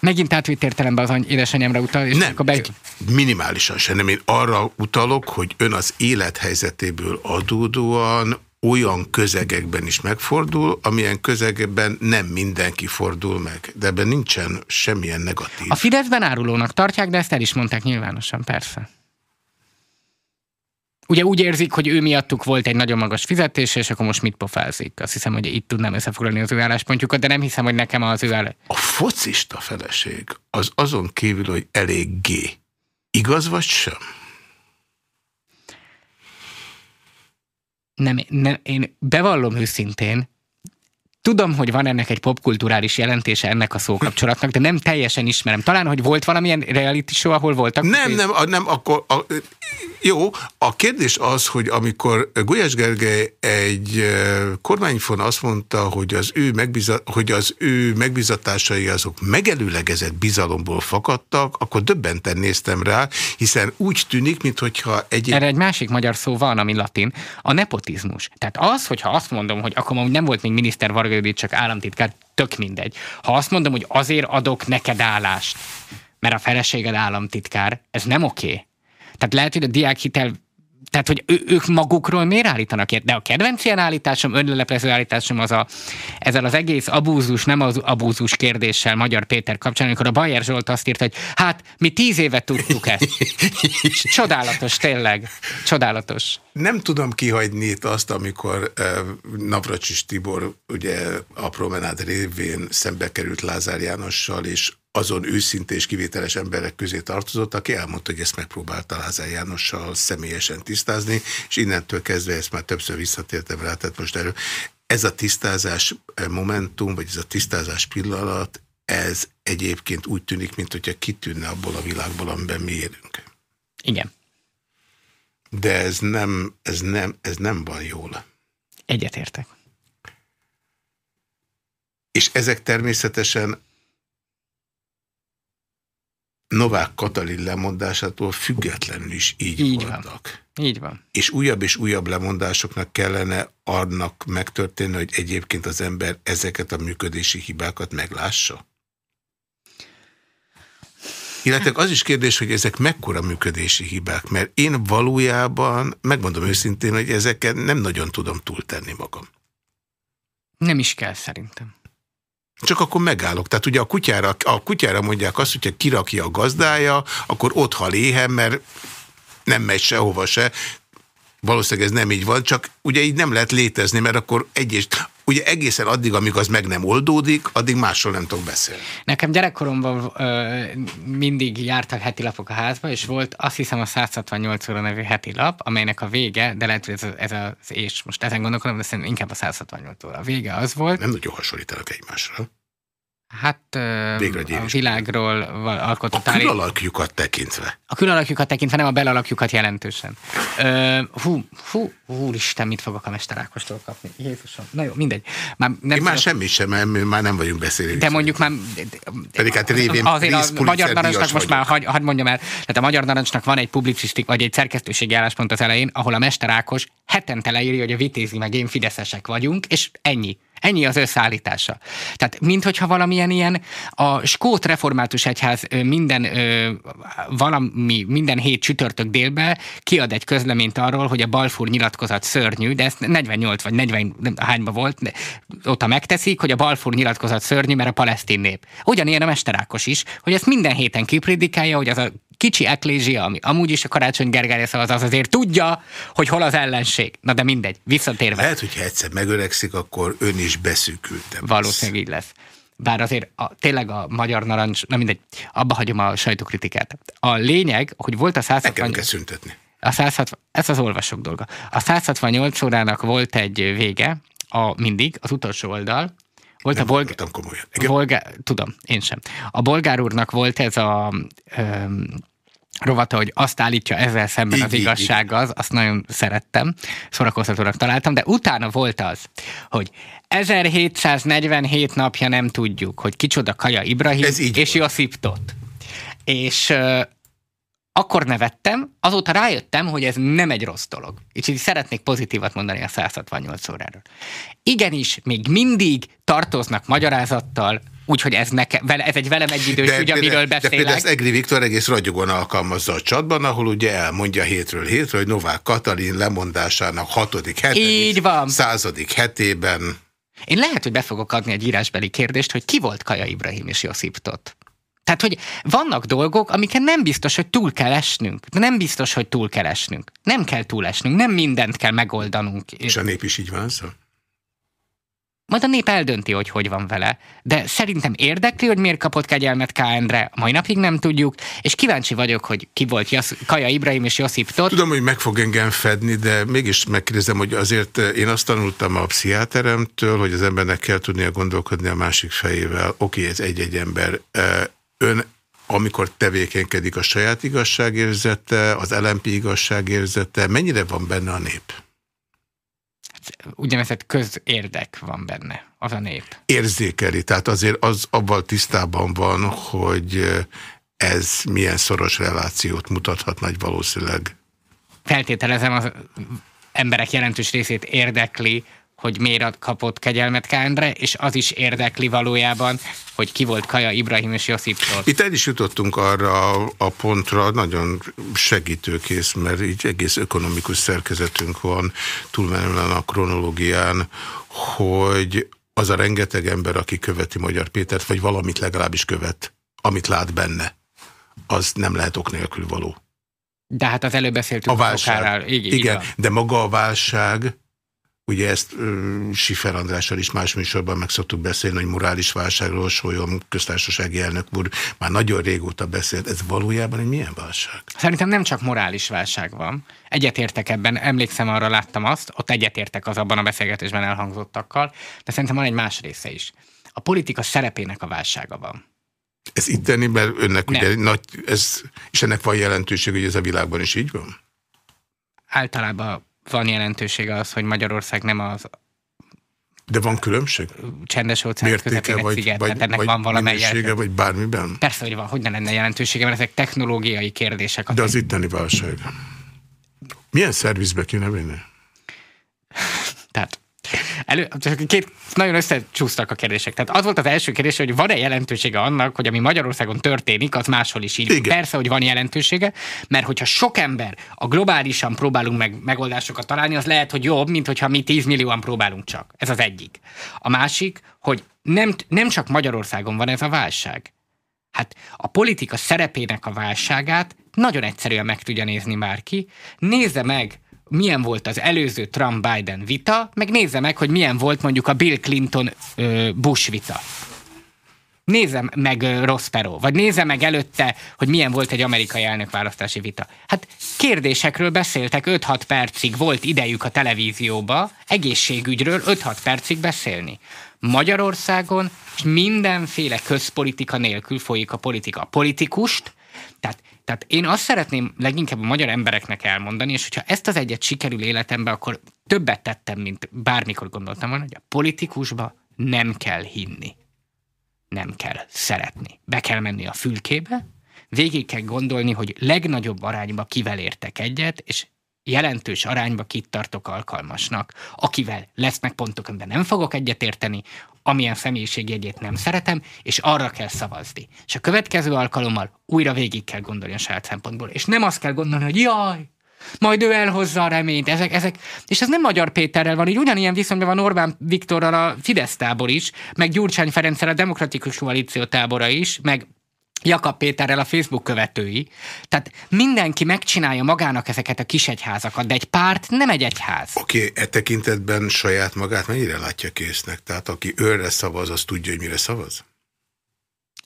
Megint átvitt értelemben az édesanyámra utal, és nem, be... minimálisan sem. Nem, én arra utalok, hogy ön az élethelyzetéből adódóan olyan közegekben is megfordul, amilyen közegekben nem mindenki fordul meg. De ebben nincsen semmilyen negatív. A Fideszben árulónak tartják, de ezt el is mondták nyilvánosan, persze. Ugye úgy érzik, hogy ő miattuk volt egy nagyon magas fizetés, és akkor most mit pofázik. Azt hiszem, hogy itt tudnám összefoglalni az ő álláspontjukat, de nem hiszem, hogy nekem az ő állás. A focista feleség az azon kívül, hogy eléggé. Igaz vagy sem? Nem, nem, én bevallom őszintén, Tudom, hogy van ennek egy popkulturális jelentése ennek a szókapcsolatnak, de nem teljesen ismerem. Talán, hogy volt valamilyen reality show, ahol voltak? Nem, nem, nem, akkor a, jó. A kérdés az, hogy amikor Gulyás Gergely egy kormányfon azt mondta, hogy az ő, megbiza, hogy az ő megbizatásai azok megelőlegezett bizalomból fakadtak, akkor döbbenten néztem rá, hiszen úgy tűnik, mintha egy... Erre egy másik magyar szó van, ami latin, a nepotizmus. Tehát az, hogyha azt mondom, hogy akkor nem volt még miniszter Varga csak államtitkár, tök mindegy. Ha azt mondom, hogy azért adok neked állást, mert a feleséged államtitkár, ez nem oké. Okay. Tehát lehet, hogy a diákhitel tehát, hogy ő, ők magukról miért állítanak ilyet? De a kedvenc ilyen állításom, önleleplező állításom az a, ezzel az egész abúzus, nem az abúzus kérdéssel Magyar Péter kapcsán, amikor a Bajer Zsolt azt írt, hogy hát mi tíz éve tudtuk ezt. Csodálatos, tényleg. Csodálatos. Nem tudom kihagyni itt azt, amikor uh, Navracsis Tibor ugye a promenád révén szembe került Lázár Jánossal, és azon őszinte és kivételes emberek közé tartozott, aki elmondta, hogy ezt megpróbálta Lázár Jánossal személyesen tisztázni, és innentől kezdve ezt már többször visszatértem rá, tehát most erről ez a tisztázás momentum, vagy ez a tisztázás pillanat, ez egyébként úgy tűnik, mint hogyha kitűnne abból a világból, amiben mi élünk. Igen. De ez nem, ez nem, ez nem van jól. Egyetértek. És ezek természetesen Novák Katalin lemondásától függetlenül is így, így voltak. Van. Így van. És újabb és újabb lemondásoknak kellene annak megtörténni, hogy egyébként az ember ezeket a működési hibákat meglássa? Illetve az is kérdés, hogy ezek mekkora működési hibák, mert én valójában, megmondom őszintén, hogy ezeket nem nagyon tudom túltenni magam. Nem is kell szerintem. Csak akkor megállok. Tehát ugye a kutyára, a kutyára mondják azt, hogyha kirakja a gazdája, akkor ott hal éhen, mert nem megy sehova se. Valószínűleg ez nem így van, csak ugye így nem lehet létezni, mert akkor egy és ugye egészen addig, amíg az meg nem oldódik, addig másról nem tudok beszélni. Nekem gyerekkoromban ö, mindig jártak heti lapok a házba, és volt azt hiszem a 168 óra nevű heti lap, amelynek a vége, de lehet, hogy ez, ez az, és most ezen gondolkodom, de szerintem inkább a 168 óra. A vége az volt. Nem nagyon hasonlítanak egymásra. Hát Végre a világról alkotott A külalakjukat tekintve. A külalakjukat tekintve, nem a belalakjukat jelentősen. Uh, hú, hú, úristen, mit fogok a mesterákostól kapni? Jézusom. Na jó, mindegy. Már nem Én már semmi sem, mert már nem vagyunk beszélni. De mondjuk már... Pedig hát révén azért a Magyar Narancsnak most már, hadd hagy mondjam el, tehát a Magyar Narancsnak van egy publicisztik, vagy egy szerkesztőségi álláspont az elején, ahol a mesterákos hetente leírja, hogy a Vitézi meg én fideszesek vagyunk, és ennyi. Ennyi az összeállítása. Tehát, minthogyha valamilyen ilyen, a Skót Református Egyház minden, ö, valami, minden hét csütörtök délbe kiad egy közleményt arról, hogy a Balfour nyilatkozat szörnyű, de ezt 48 vagy 40 hányba volt, de ott megteszik, hogy a Balfour nyilatkozat szörnyű, mert a palesztin nép. Ugyanilyen a Mesterákos is, hogy ezt minden héten kipredikálja, hogy az a kicsi eklézsia, ami amúgy is a Karácsony Gergely szavaz, az azért tudja, hogy hol az ellenség. Na de mindegy, visszatérve. Lehet, hogyha egyszer megöregszik, akkor ön is beszűkültem. Valószínűleg így lesz. Bár azért a, tényleg a magyar narancs, na mindegy, abba hagyom a sajtókritikát. A lényeg, hogy volt a 160... kell szüntetni. A 160, ez az olvasók dolga. A 168 órának volt egy vége, a mindig, az utolsó oldal, volt nem a bolgár... Bolgár... Tudom, én sem. A bolgár úrnak volt ez a... Öm, rovata, hogy azt állítja ezzel szemben az igazság az, azt nagyon szerettem, szórakoztatónak találtam, de utána volt az, hogy 1747 napja nem tudjuk, hogy kicsoda Kaja Ibrahim és Josip Tot. És akkor nevettem, azóta rájöttem, hogy ez nem egy rossz dolog. És így szeretnék pozitívat mondani a 168 óráról. Igenis, még mindig tartoznak magyarázattal, úgyhogy ez, neke, vele, ez egy velem egyidős ügy, amiről beszélek. De például ezt Egri Viktor egész ragyogon alkalmazza a csatban, ahol ugye elmondja hétről hétre, hogy Novák Katalin lemondásának hatodik, hetedik, Így van. századik hetében. Én lehet, hogy be fogok adni egy írásbeli kérdést, hogy ki volt Kaja Ibrahim és Josip Tot? Tehát, hogy vannak dolgok, amiken nem biztos, hogy túl kell esnünk. Nem biztos, hogy túl kell esnünk. Nem kell túl esnünk, nem mindent kell megoldanunk. És a nép is így van, szóval? Majd a nép eldönti, hogy hogy van vele. De szerintem érdekli, hogy miért kapott kegyelmet K. Endre, mai napig nem tudjuk, és kíváncsi vagyok, hogy ki volt Jasz, Kaja Ibrahim és Josip Tot. Tudom, hogy meg fog engem fedni, de mégis megkérdezem, hogy azért eh, én azt tanultam a pszichiáteremtől, hogy az embernek kell tudnia gondolkodni a másik fejével. Oké, ez egy-egy ember. Ön amikor tevékenykedik a saját igazságérzete, az LMP igazságérzete, mennyire van benne a nép? úgynevezett közérdek van benne, az a nép. Érzékeli, tehát azért az abban tisztában van, hogy ez milyen szoros relációt mutathat nagy valószínűleg. Feltételezem, az emberek jelentős részét érdekli, hogy miért kapott kegyelmet Kándre, és az is érdekli valójában, hogy ki volt Kaja Ibrahim és Josiptól. Itt el is jutottunk arra a pontra, nagyon segítőkész, mert így egész ökonomikus szerkezetünk van, túlmenően a kronológián, hogy az a rengeteg ember, aki követi Magyar Pétert, vagy valamit legalábbis követ, amit lát benne, az nem lehet ok nélkül való. De hát az előbb beszéltünk a válság. Igen, igen de maga a válság Ugye ezt uh, Sifer Andrással is más műsorban meg szoktuk beszélni, hogy morális válságról Sólyom köztársasági elnök úr már nagyon régóta beszélt. Ez valójában egy milyen válság? Szerintem nem csak morális válság van. Egyetértek ebben, emlékszem arra, láttam azt, ott egyetértek az abban a beszélgetésben elhangzottakkal, de szerintem van egy más része is. A politika szerepének a válsága van. Ez itt tenni, mert önnek nem. ugye nagy, ez, és ennek van jelentőség, hogy ez a világban is így van? Általában van jelentősége az, hogy Magyarország nem az de van különbség? Csendes óceán közepén egy sziget, vagy, ennek vagy van valamely jelentősége, vagy bármiben? Persze, hogy van, hogy ne lenne jelentősége, mert ezek technológiai kérdések. De az itteni válság. Milyen szervizbe kéne vinni? Tehát elő, két nagyon összecsúsztak a kérdések. Tehát az volt az első kérdés, hogy van-e jelentősége annak, hogy ami Magyarországon történik, az máshol is így. Igen. Persze, hogy van jelentősége, mert hogyha sok ember a globálisan próbálunk meg megoldásokat találni, az lehet, hogy jobb, mint hogyha mi 10 millióan próbálunk csak. Ez az egyik. A másik, hogy nem, nem csak Magyarországon van ez a válság. Hát a politika szerepének a válságát nagyon egyszerűen meg tudja nézni bárki. Nézze meg milyen volt az előző Trump-Biden vita, meg nézze meg, hogy milyen volt mondjuk a Bill Clinton-Bush vita. Nézem meg Ross Perot, vagy nézze meg előtte, hogy milyen volt egy amerikai elnökválasztási vita. Hát kérdésekről beszéltek 5-6 percig, volt idejük a televízióba egészségügyről 5-6 percig beszélni. Magyarországon mindenféle közpolitika nélkül folyik a politika. A politikust, tehát tehát én azt szeretném leginkább a magyar embereknek elmondani, és hogyha ezt az egyet sikerül életembe, akkor többet tettem, mint bármikor gondoltam volna, hogy a politikusba nem kell hinni. Nem kell szeretni. Be kell menni a fülkébe, végig kell gondolni, hogy legnagyobb arányba kivel értek egyet, és jelentős arányba kit tartok alkalmasnak, akivel lesznek pontok, amiben nem fogok egyetérteni, amilyen személyiségjegyét nem szeretem, és arra kell szavazni. És a következő alkalommal újra végig kell gondolni a saját szempontból. És nem azt kell gondolni, hogy jaj, majd ő elhozza a reményt. Ezek, ezek, és ez nem Magyar Péterrel van, így ugyanilyen viszonyban van Orbán Viktorral a Fidesz tábor is, meg Gyurcsány Ferenccel a Demokratikus Koalíció tábora is, meg Jakab Péterrel a Facebook követői. Tehát mindenki megcsinálja magának ezeket a kis egyházakat, de egy párt nem egy egyház. Oké, okay, e tekintetben saját magát mennyire látja késznek? Tehát aki őre szavaz, az tudja, hogy mire szavaz?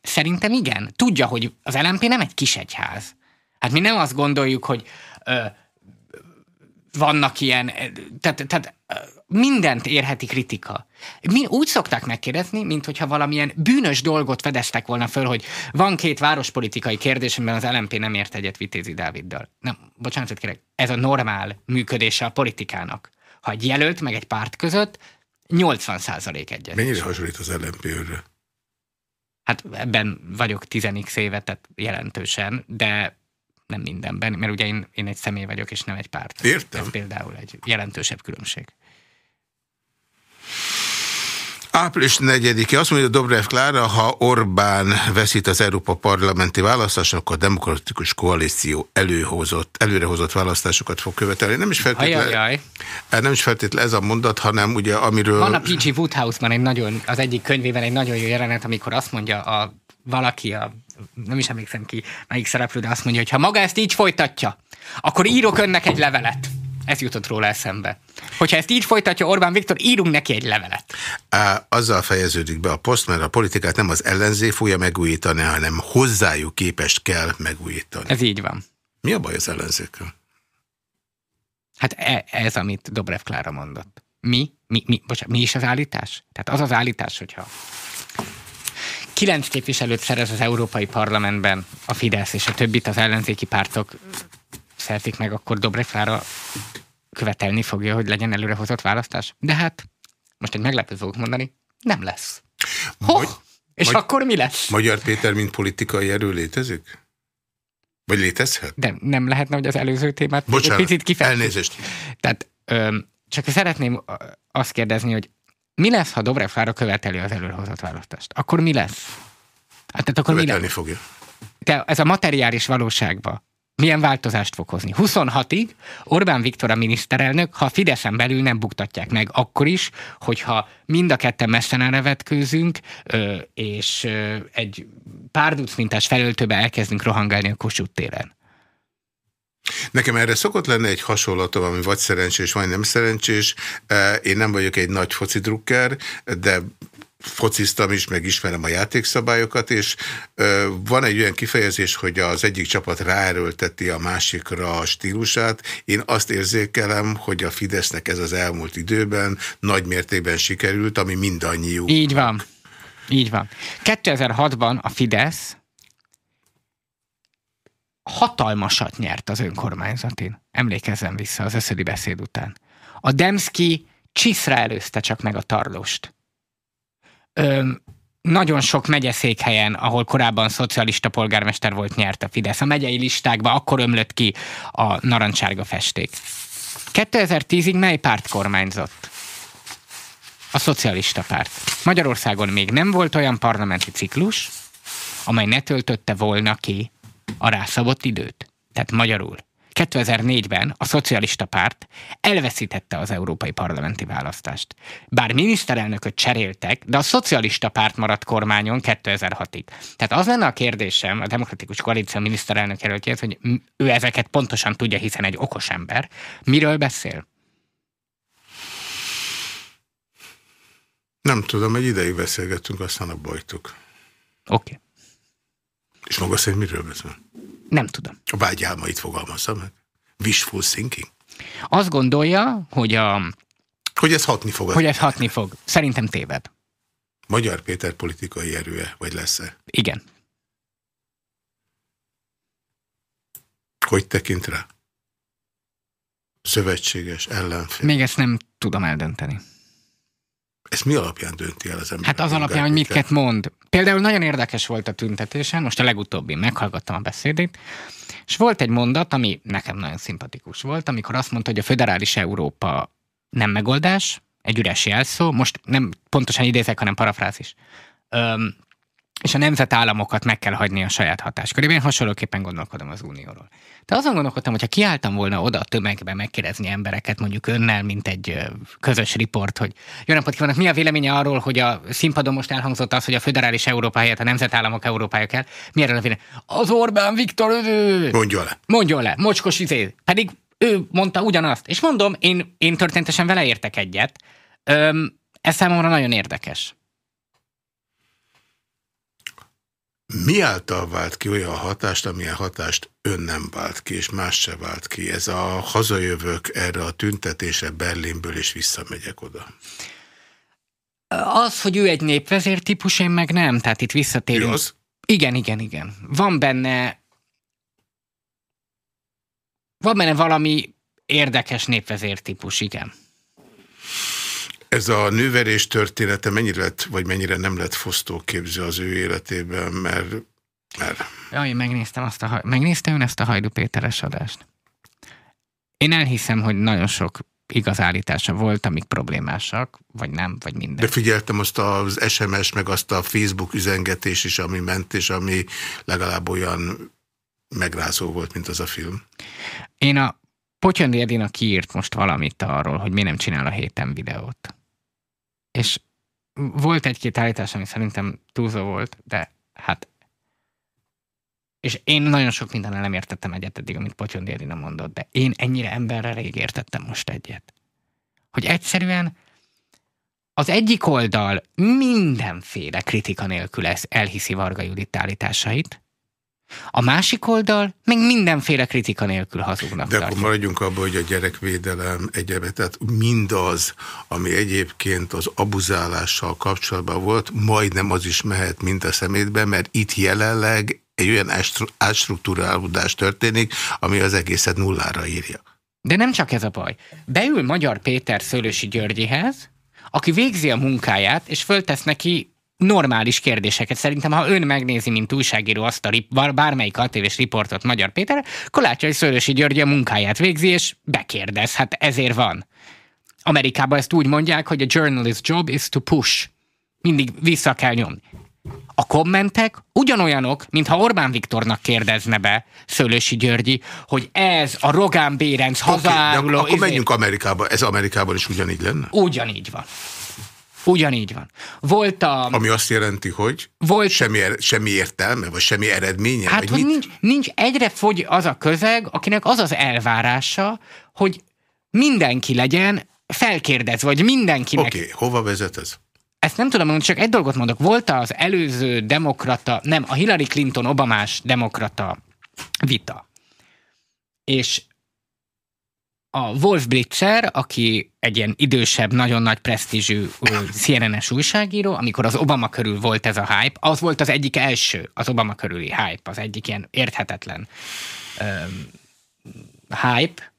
Szerintem igen. Tudja, hogy az LMP nem egy kis egyház. Hát mi nem azt gondoljuk, hogy ö, vannak ilyen, tehát, tehát mindent érheti kritika. Mi úgy szokták megkérdezni, mint hogyha valamilyen bűnös dolgot fedeztek volna föl, hogy van két várospolitikai kérdés, amiben az LMP nem ért egyet Vitézi Dáviddal. Nem, bocsánat, kérek, ez a normál működése a politikának. Ha egy jelölt meg egy párt között 80 százalék egyet. Mennyire hasonlít az lmp -ről? Hát ebben vagyok 10 évet, tehát jelentősen, de nem mindenben, mert ugye én, én egy személy vagyok, és nem egy párt. Értem. Ez például egy jelentősebb különbség. Április 4-e azt mondja Dobrev Klára, ha Orbán veszít az Európa parlamenti választáson, akkor a demokratikus koalíció előhozott, előrehozott választásokat fog követelni. Nem is feltétlenül nem is feltétlen ez a mondat, hanem ugye amiről... Van a P.G. Woodhouse-ban egy nagyon, az egyik könyvében egy nagyon jó jelenet, amikor azt mondja a valaki, a, nem is emlékszem ki, melyik szereplő, de azt mondja, hogy ha maga ezt így folytatja, akkor írok önnek egy levelet. Ez jutott róla eszembe. Hogyha ezt így folytatja Orbán Viktor, írunk neki egy levelet. Azzal fejeződik be a poszt, mert a politikát nem az ellenzé fogja megújítani, hanem hozzájuk képest kell megújítani. Ez így van. Mi a baj az ellenzékkel? Hát e, ez, amit Dobrev Klára mondott. Mi? Mi, mi, bocsánat, mi is az állítás? Tehát az az állítás, hogyha kilenc képviselőt szerez az Európai Parlamentben a Fidesz, és a többit az ellenzéki pártok szerzik meg, akkor Dobrev Klára követelni fogja, hogy legyen előrehozott választás. De hát, most egy meglepő fogok mondani, nem lesz. Ho! és Magy akkor mi lesz? Magyar Péter, mint politikai erő létezik? Vagy létezhet? De nem lehetne, hogy az előző témát Bocsánat, egy picit kifejteni. elnézést. Tehát öm, csak szeretném azt kérdezni, hogy mi lesz, ha Dobrev Klára követeli az előrehozott választást? Akkor mi lesz? Hát, tehát akkor Követelni mi lesz? fogja. De ez a materiális valóságban milyen változást fog hozni. 26-ig Orbán Viktor a miniszterelnök, ha Fideszen belül nem buktatják meg, akkor is, hogyha mind a ketten messzen vetkőzünk, és egy pár mintás felöltőbe elkezdünk rohangálni a Kossuth téren. Nekem erre szokott lenni egy hasonlatom, ami vagy szerencsés, vagy nem szerencsés. Én nem vagyok egy nagy foci drukker, de fociztam is, meg ismerem a játékszabályokat, és ö, van egy olyan kifejezés, hogy az egyik csapat ráerőlteti a másikra a stílusát. Én azt érzékelem, hogy a Fidesznek ez az elmúlt időben nagy mértékben sikerült, ami mindannyiuk. Így van. Így van. 2006-ban a Fidesz hatalmasat nyert az önkormányzatin. Emlékezzem vissza az összödi beszéd után. A Demszki csiszra előzte csak meg a tarlost. Nagyon sok megyeszékhelyen, ahol korábban szocialista polgármester volt, nyert a Fidesz. A megyei listákba akkor ömlött ki a narancsárga festék. 2010-ig mely párt kormányzott? A szocialista párt. Magyarországon még nem volt olyan parlamenti ciklus, amely ne töltötte volna ki a rászabott időt. Tehát magyarul. 2004-ben a szocialista párt elveszítette az európai parlamenti választást. Bár miniszterelnököt cseréltek, de a szocialista párt maradt kormányon 2006-ig. Tehát az lenne a kérdésem a demokratikus koalíció miniszterelnök jelöltjét, hogy ő ezeket pontosan tudja, hiszen egy okos ember. Miről beszél? Nem tudom, egy ideig beszélgettünk, aztán a bajtuk. Oké. Okay. És maga szerint miről beszél? Nem tudom. A vágyálmait fogalmazza meg? Wishful thinking? Azt gondolja, hogy a... Hogy ez hatni fog. Hogy ez hatni fog. Szerintem téved. Magyar Péter politikai erője, vagy lesz-e? Igen. Hogy tekint rá? Szövetséges, ellenfél? Még ezt nem tudom eldönteni. Ezt mi alapján dönti el az ember? Hát az alapján, hogy miket mond. Például nagyon érdekes volt a tüntetésen, most a legutóbbi meghallgattam a beszédét, és volt egy mondat, ami nekem nagyon szimpatikus volt, amikor azt mondta, hogy a föderális Európa nem megoldás, egy üres jelszó, most nem pontosan idézek, hanem parafrázis. Öm, és a nemzetállamokat meg kell hagyni a saját hatáskörében. Én hasonlóképpen gondolkodom az Unióról. De azon gondolkodtam, hogyha kiálltam volna oda a tömegbe megkérdezni embereket, mondjuk önnel, mint egy közös riport, hogy jó napot kívánok, mi a véleménye arról, hogy a színpadon most elhangzott az, hogy a föderális Európa helyett a nemzetállamok Európája kell. Mi erről a vélemény? Az Orbán Viktor, ő... Mondjon le. Mondjon le, mocskos izé. Pedig ő mondta ugyanazt. És mondom, én, én történetesen vele értek egyet. Öm, ez számomra nagyon érdekes. Mi által vált ki olyan hatást, amilyen hatást ön nem vált ki, és más se vált ki? Ez a hazajövök erre a tüntetésre Berlinből, és visszamegyek oda. Az, hogy ő egy népvezér típus, én meg nem. Tehát itt visszatérünk. az? Igen, igen, igen. Van benne van benne valami érdekes népvezér típus, igen. Ez a nőverés története mennyire lett, vagy mennyire nem lett fosztóképző az ő életében, mert... mert... Ja, én megnéztem azt a... Megnézte ön ezt a Hajdu Péteres adást? Én elhiszem, hogy nagyon sok igaz állítása volt, amik problémásak, vagy nem, vagy minden. De figyeltem azt az SMS, meg azt a Facebook üzengetés is, ami ment, és ami legalább olyan megrázó volt, mint az a film. Én a Potyondi Edina kiírt most valamit arról, hogy mi nem csinál a héten videót és volt egy-két állítás, ami szerintem túlzó volt, de hát és én nagyon sok minden nem értettem egyet eddig, amit Potyon Délina mondott, de én ennyire emberre rég értettem most egyet. Hogy egyszerűen az egyik oldal mindenféle kritika nélkül elhiszi Varga Judit állításait, a másik oldal még mindenféle kritika nélkül hazugnak De akkor maradjunk abban, hogy a gyerekvédelem egyébként, tehát mindaz, ami egyébként az abuzálással kapcsolatban volt, majdnem az is mehet, mint a szemétben, mert itt jelenleg egy olyan átstruktúrálódás történik, ami az egészet nullára írja. De nem csak ez a baj. Beül Magyar Péter Szőlősi Györgyihez, aki végzi a munkáját, és föltesz neki normális kérdéseket. Szerintem, ha ön megnézi, mint újságíró azt a bármelyik altévés riportot Magyar Péter, akkor látja, hogy Szőlősi György a munkáját végzi, és bekérdez. Hát ezért van. Amerikában ezt úgy mondják, hogy a journalist job is to push. Mindig vissza kell nyomni. A kommentek ugyanolyanok, mintha Orbán Viktornak kérdezne be Szőlősi Györgyi, hogy ez a Rogán Bérenc hazálló... Okay, akkor izé... menjünk Amerikába. Ez Amerikában is ugyanígy lenne? Ugyanígy van. Ugyanígy van. Volt a... Ami azt jelenti, hogy volt, semmi, er, semmi értelme, vagy semmi eredménye? Hát, vagy hogy nincs, nincs, egyre fogy az a közeg, akinek az az elvárása, hogy mindenki legyen felkérdez, vagy mindenkinek... Oké, okay, hova vezet ez? Ezt nem tudom csak egy dolgot mondok. Volt az előző demokrata, nem, a Hillary Clinton-Obamás demokrata vita. És a Wolf Blitzer, aki egy ilyen idősebb, nagyon nagy presztízsű CNN-es újságíró, amikor az Obama körül volt ez a hype, az volt az egyik első, az Obama körüli hype, az egyik ilyen érthetetlen um, hype,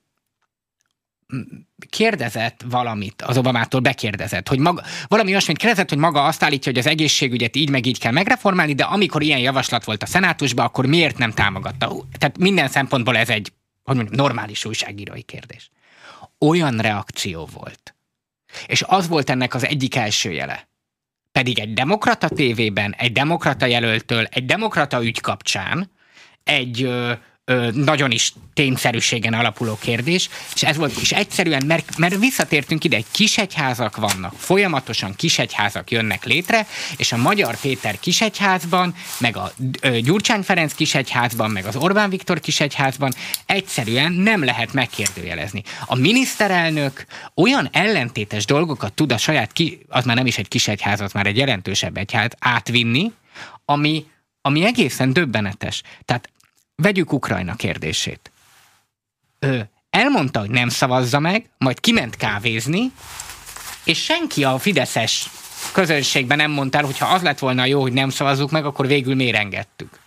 kérdezett valamit, az Obamától bekérdezett, hogy maga, valami olyasmit kérdezett, hogy maga azt állítja, hogy az egészségügyet így meg így kell megreformálni, de amikor ilyen javaslat volt a szenátusban, akkor miért nem támogatta? Tehát minden szempontból ez egy, hogy mondjam, normális újságírói kérdés. Olyan reakció volt. És az volt ennek az egyik első jele. Pedig egy demokrata tévében, egy demokrata jelöltől, egy demokrata ügy kapcsán, egy ö, nagyon is tényszerűségen alapuló kérdés, és ez volt is egyszerűen, mert, mert visszatértünk ide, egy kisegyházak vannak, folyamatosan kisegyházak jönnek létre, és a Magyar Péter kisegyházban, meg a ö, Gyurcsány Ferenc kisegyházban, meg az Orbán Viktor kisegyházban egyszerűen nem lehet megkérdőjelezni. A miniszterelnök olyan ellentétes dolgokat tud a saját, ki, az már nem is egy kisegyház, az már egy jelentősebb egyház átvinni, ami, ami egészen döbbenetes. Tehát Vegyük Ukrajna kérdését. Ő elmondta, hogy nem szavazza meg, majd kiment kávézni, és senki a Fideszes közönségben nem mondta el, hogy ha az lett volna jó, hogy nem szavazzuk meg, akkor végül miért engedtük.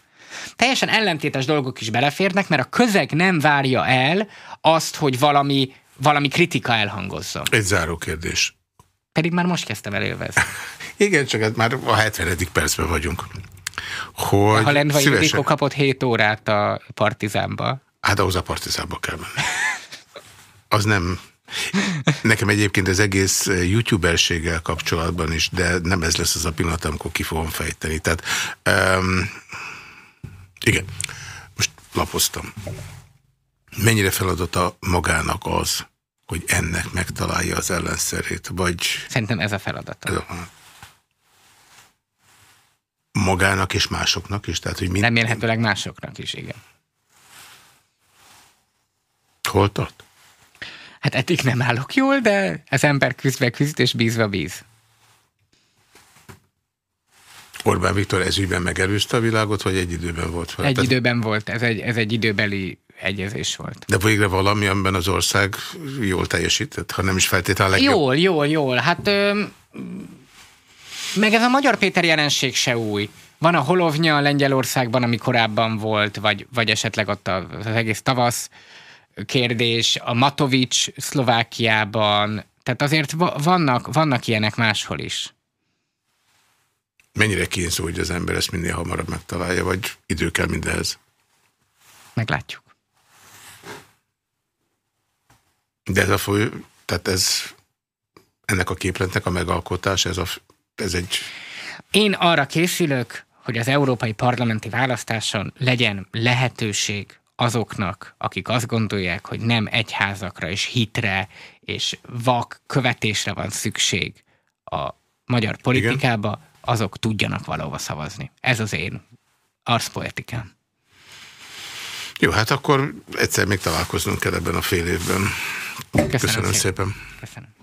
Teljesen ellentétes dolgok is beleférnek, mert a közeg nem várja el azt, hogy valami, valami kritika elhangozzon. Egy záró kérdés. Pedig már most kezdtem el élvezni. (laughs) Igen, csak hát már a 70. percben vagyunk hogy Ha Lendvai szívesen... kapott 7 órát a Partizánba. Hát ahhoz a Partizánba kell menni. Az nem... Nekem egyébként az egész youtuberséggel kapcsolatban is, de nem ez lesz az a pillanat, amikor ki fogom fejteni. Tehát, um, igen, most lapoztam. Mennyire feladata magának az, hogy ennek megtalálja az ellenszerét, vagy... Szerintem ez a feladata. Ez a, Magának és másoknak is? Tehát, hogy mind... Remélhetőleg másoknak is, igen. Hol tart? Hát eddig nem állok jól, de az ember küzdve küzd, és bízva bíz. Orbán Viktor ezügyben megelőzte a világot, vagy egy időben volt? Fel? Egy Tehát... időben volt, ez egy, ez egy időbeli egyezés volt. De végre valami, amiben az ország jól teljesített, ha nem is feltétlenül Jól, jól, jól. Hát ö, meg ez a Magyar Péter jelenség se új. Van a Holovnya Lengyelországban, ami korábban volt, vagy, vagy esetleg ott az egész tavasz kérdés, a Matovics Szlovákiában, tehát azért vannak, vannak ilyenek máshol is. Mennyire kínzó, hogy az ember ezt minél hamarabb megtalálja, vagy idő kell mindenhez? Meglátjuk. De ez a foly, tehát ez ennek a képletnek a megalkotás, ez a ez egy... Én arra készülök, hogy az európai parlamenti választáson legyen lehetőség azoknak, akik azt gondolják, hogy nem egyházakra és hitre és vak követésre van szükség a magyar politikába, Igen. azok tudjanak valahova szavazni. Ez az én arszpoetikám. Jó, hát akkor egyszer még találkoznunk kell ebben a fél évben. Köszönöm, Köszönöm szépen. szépen. Köszönöm.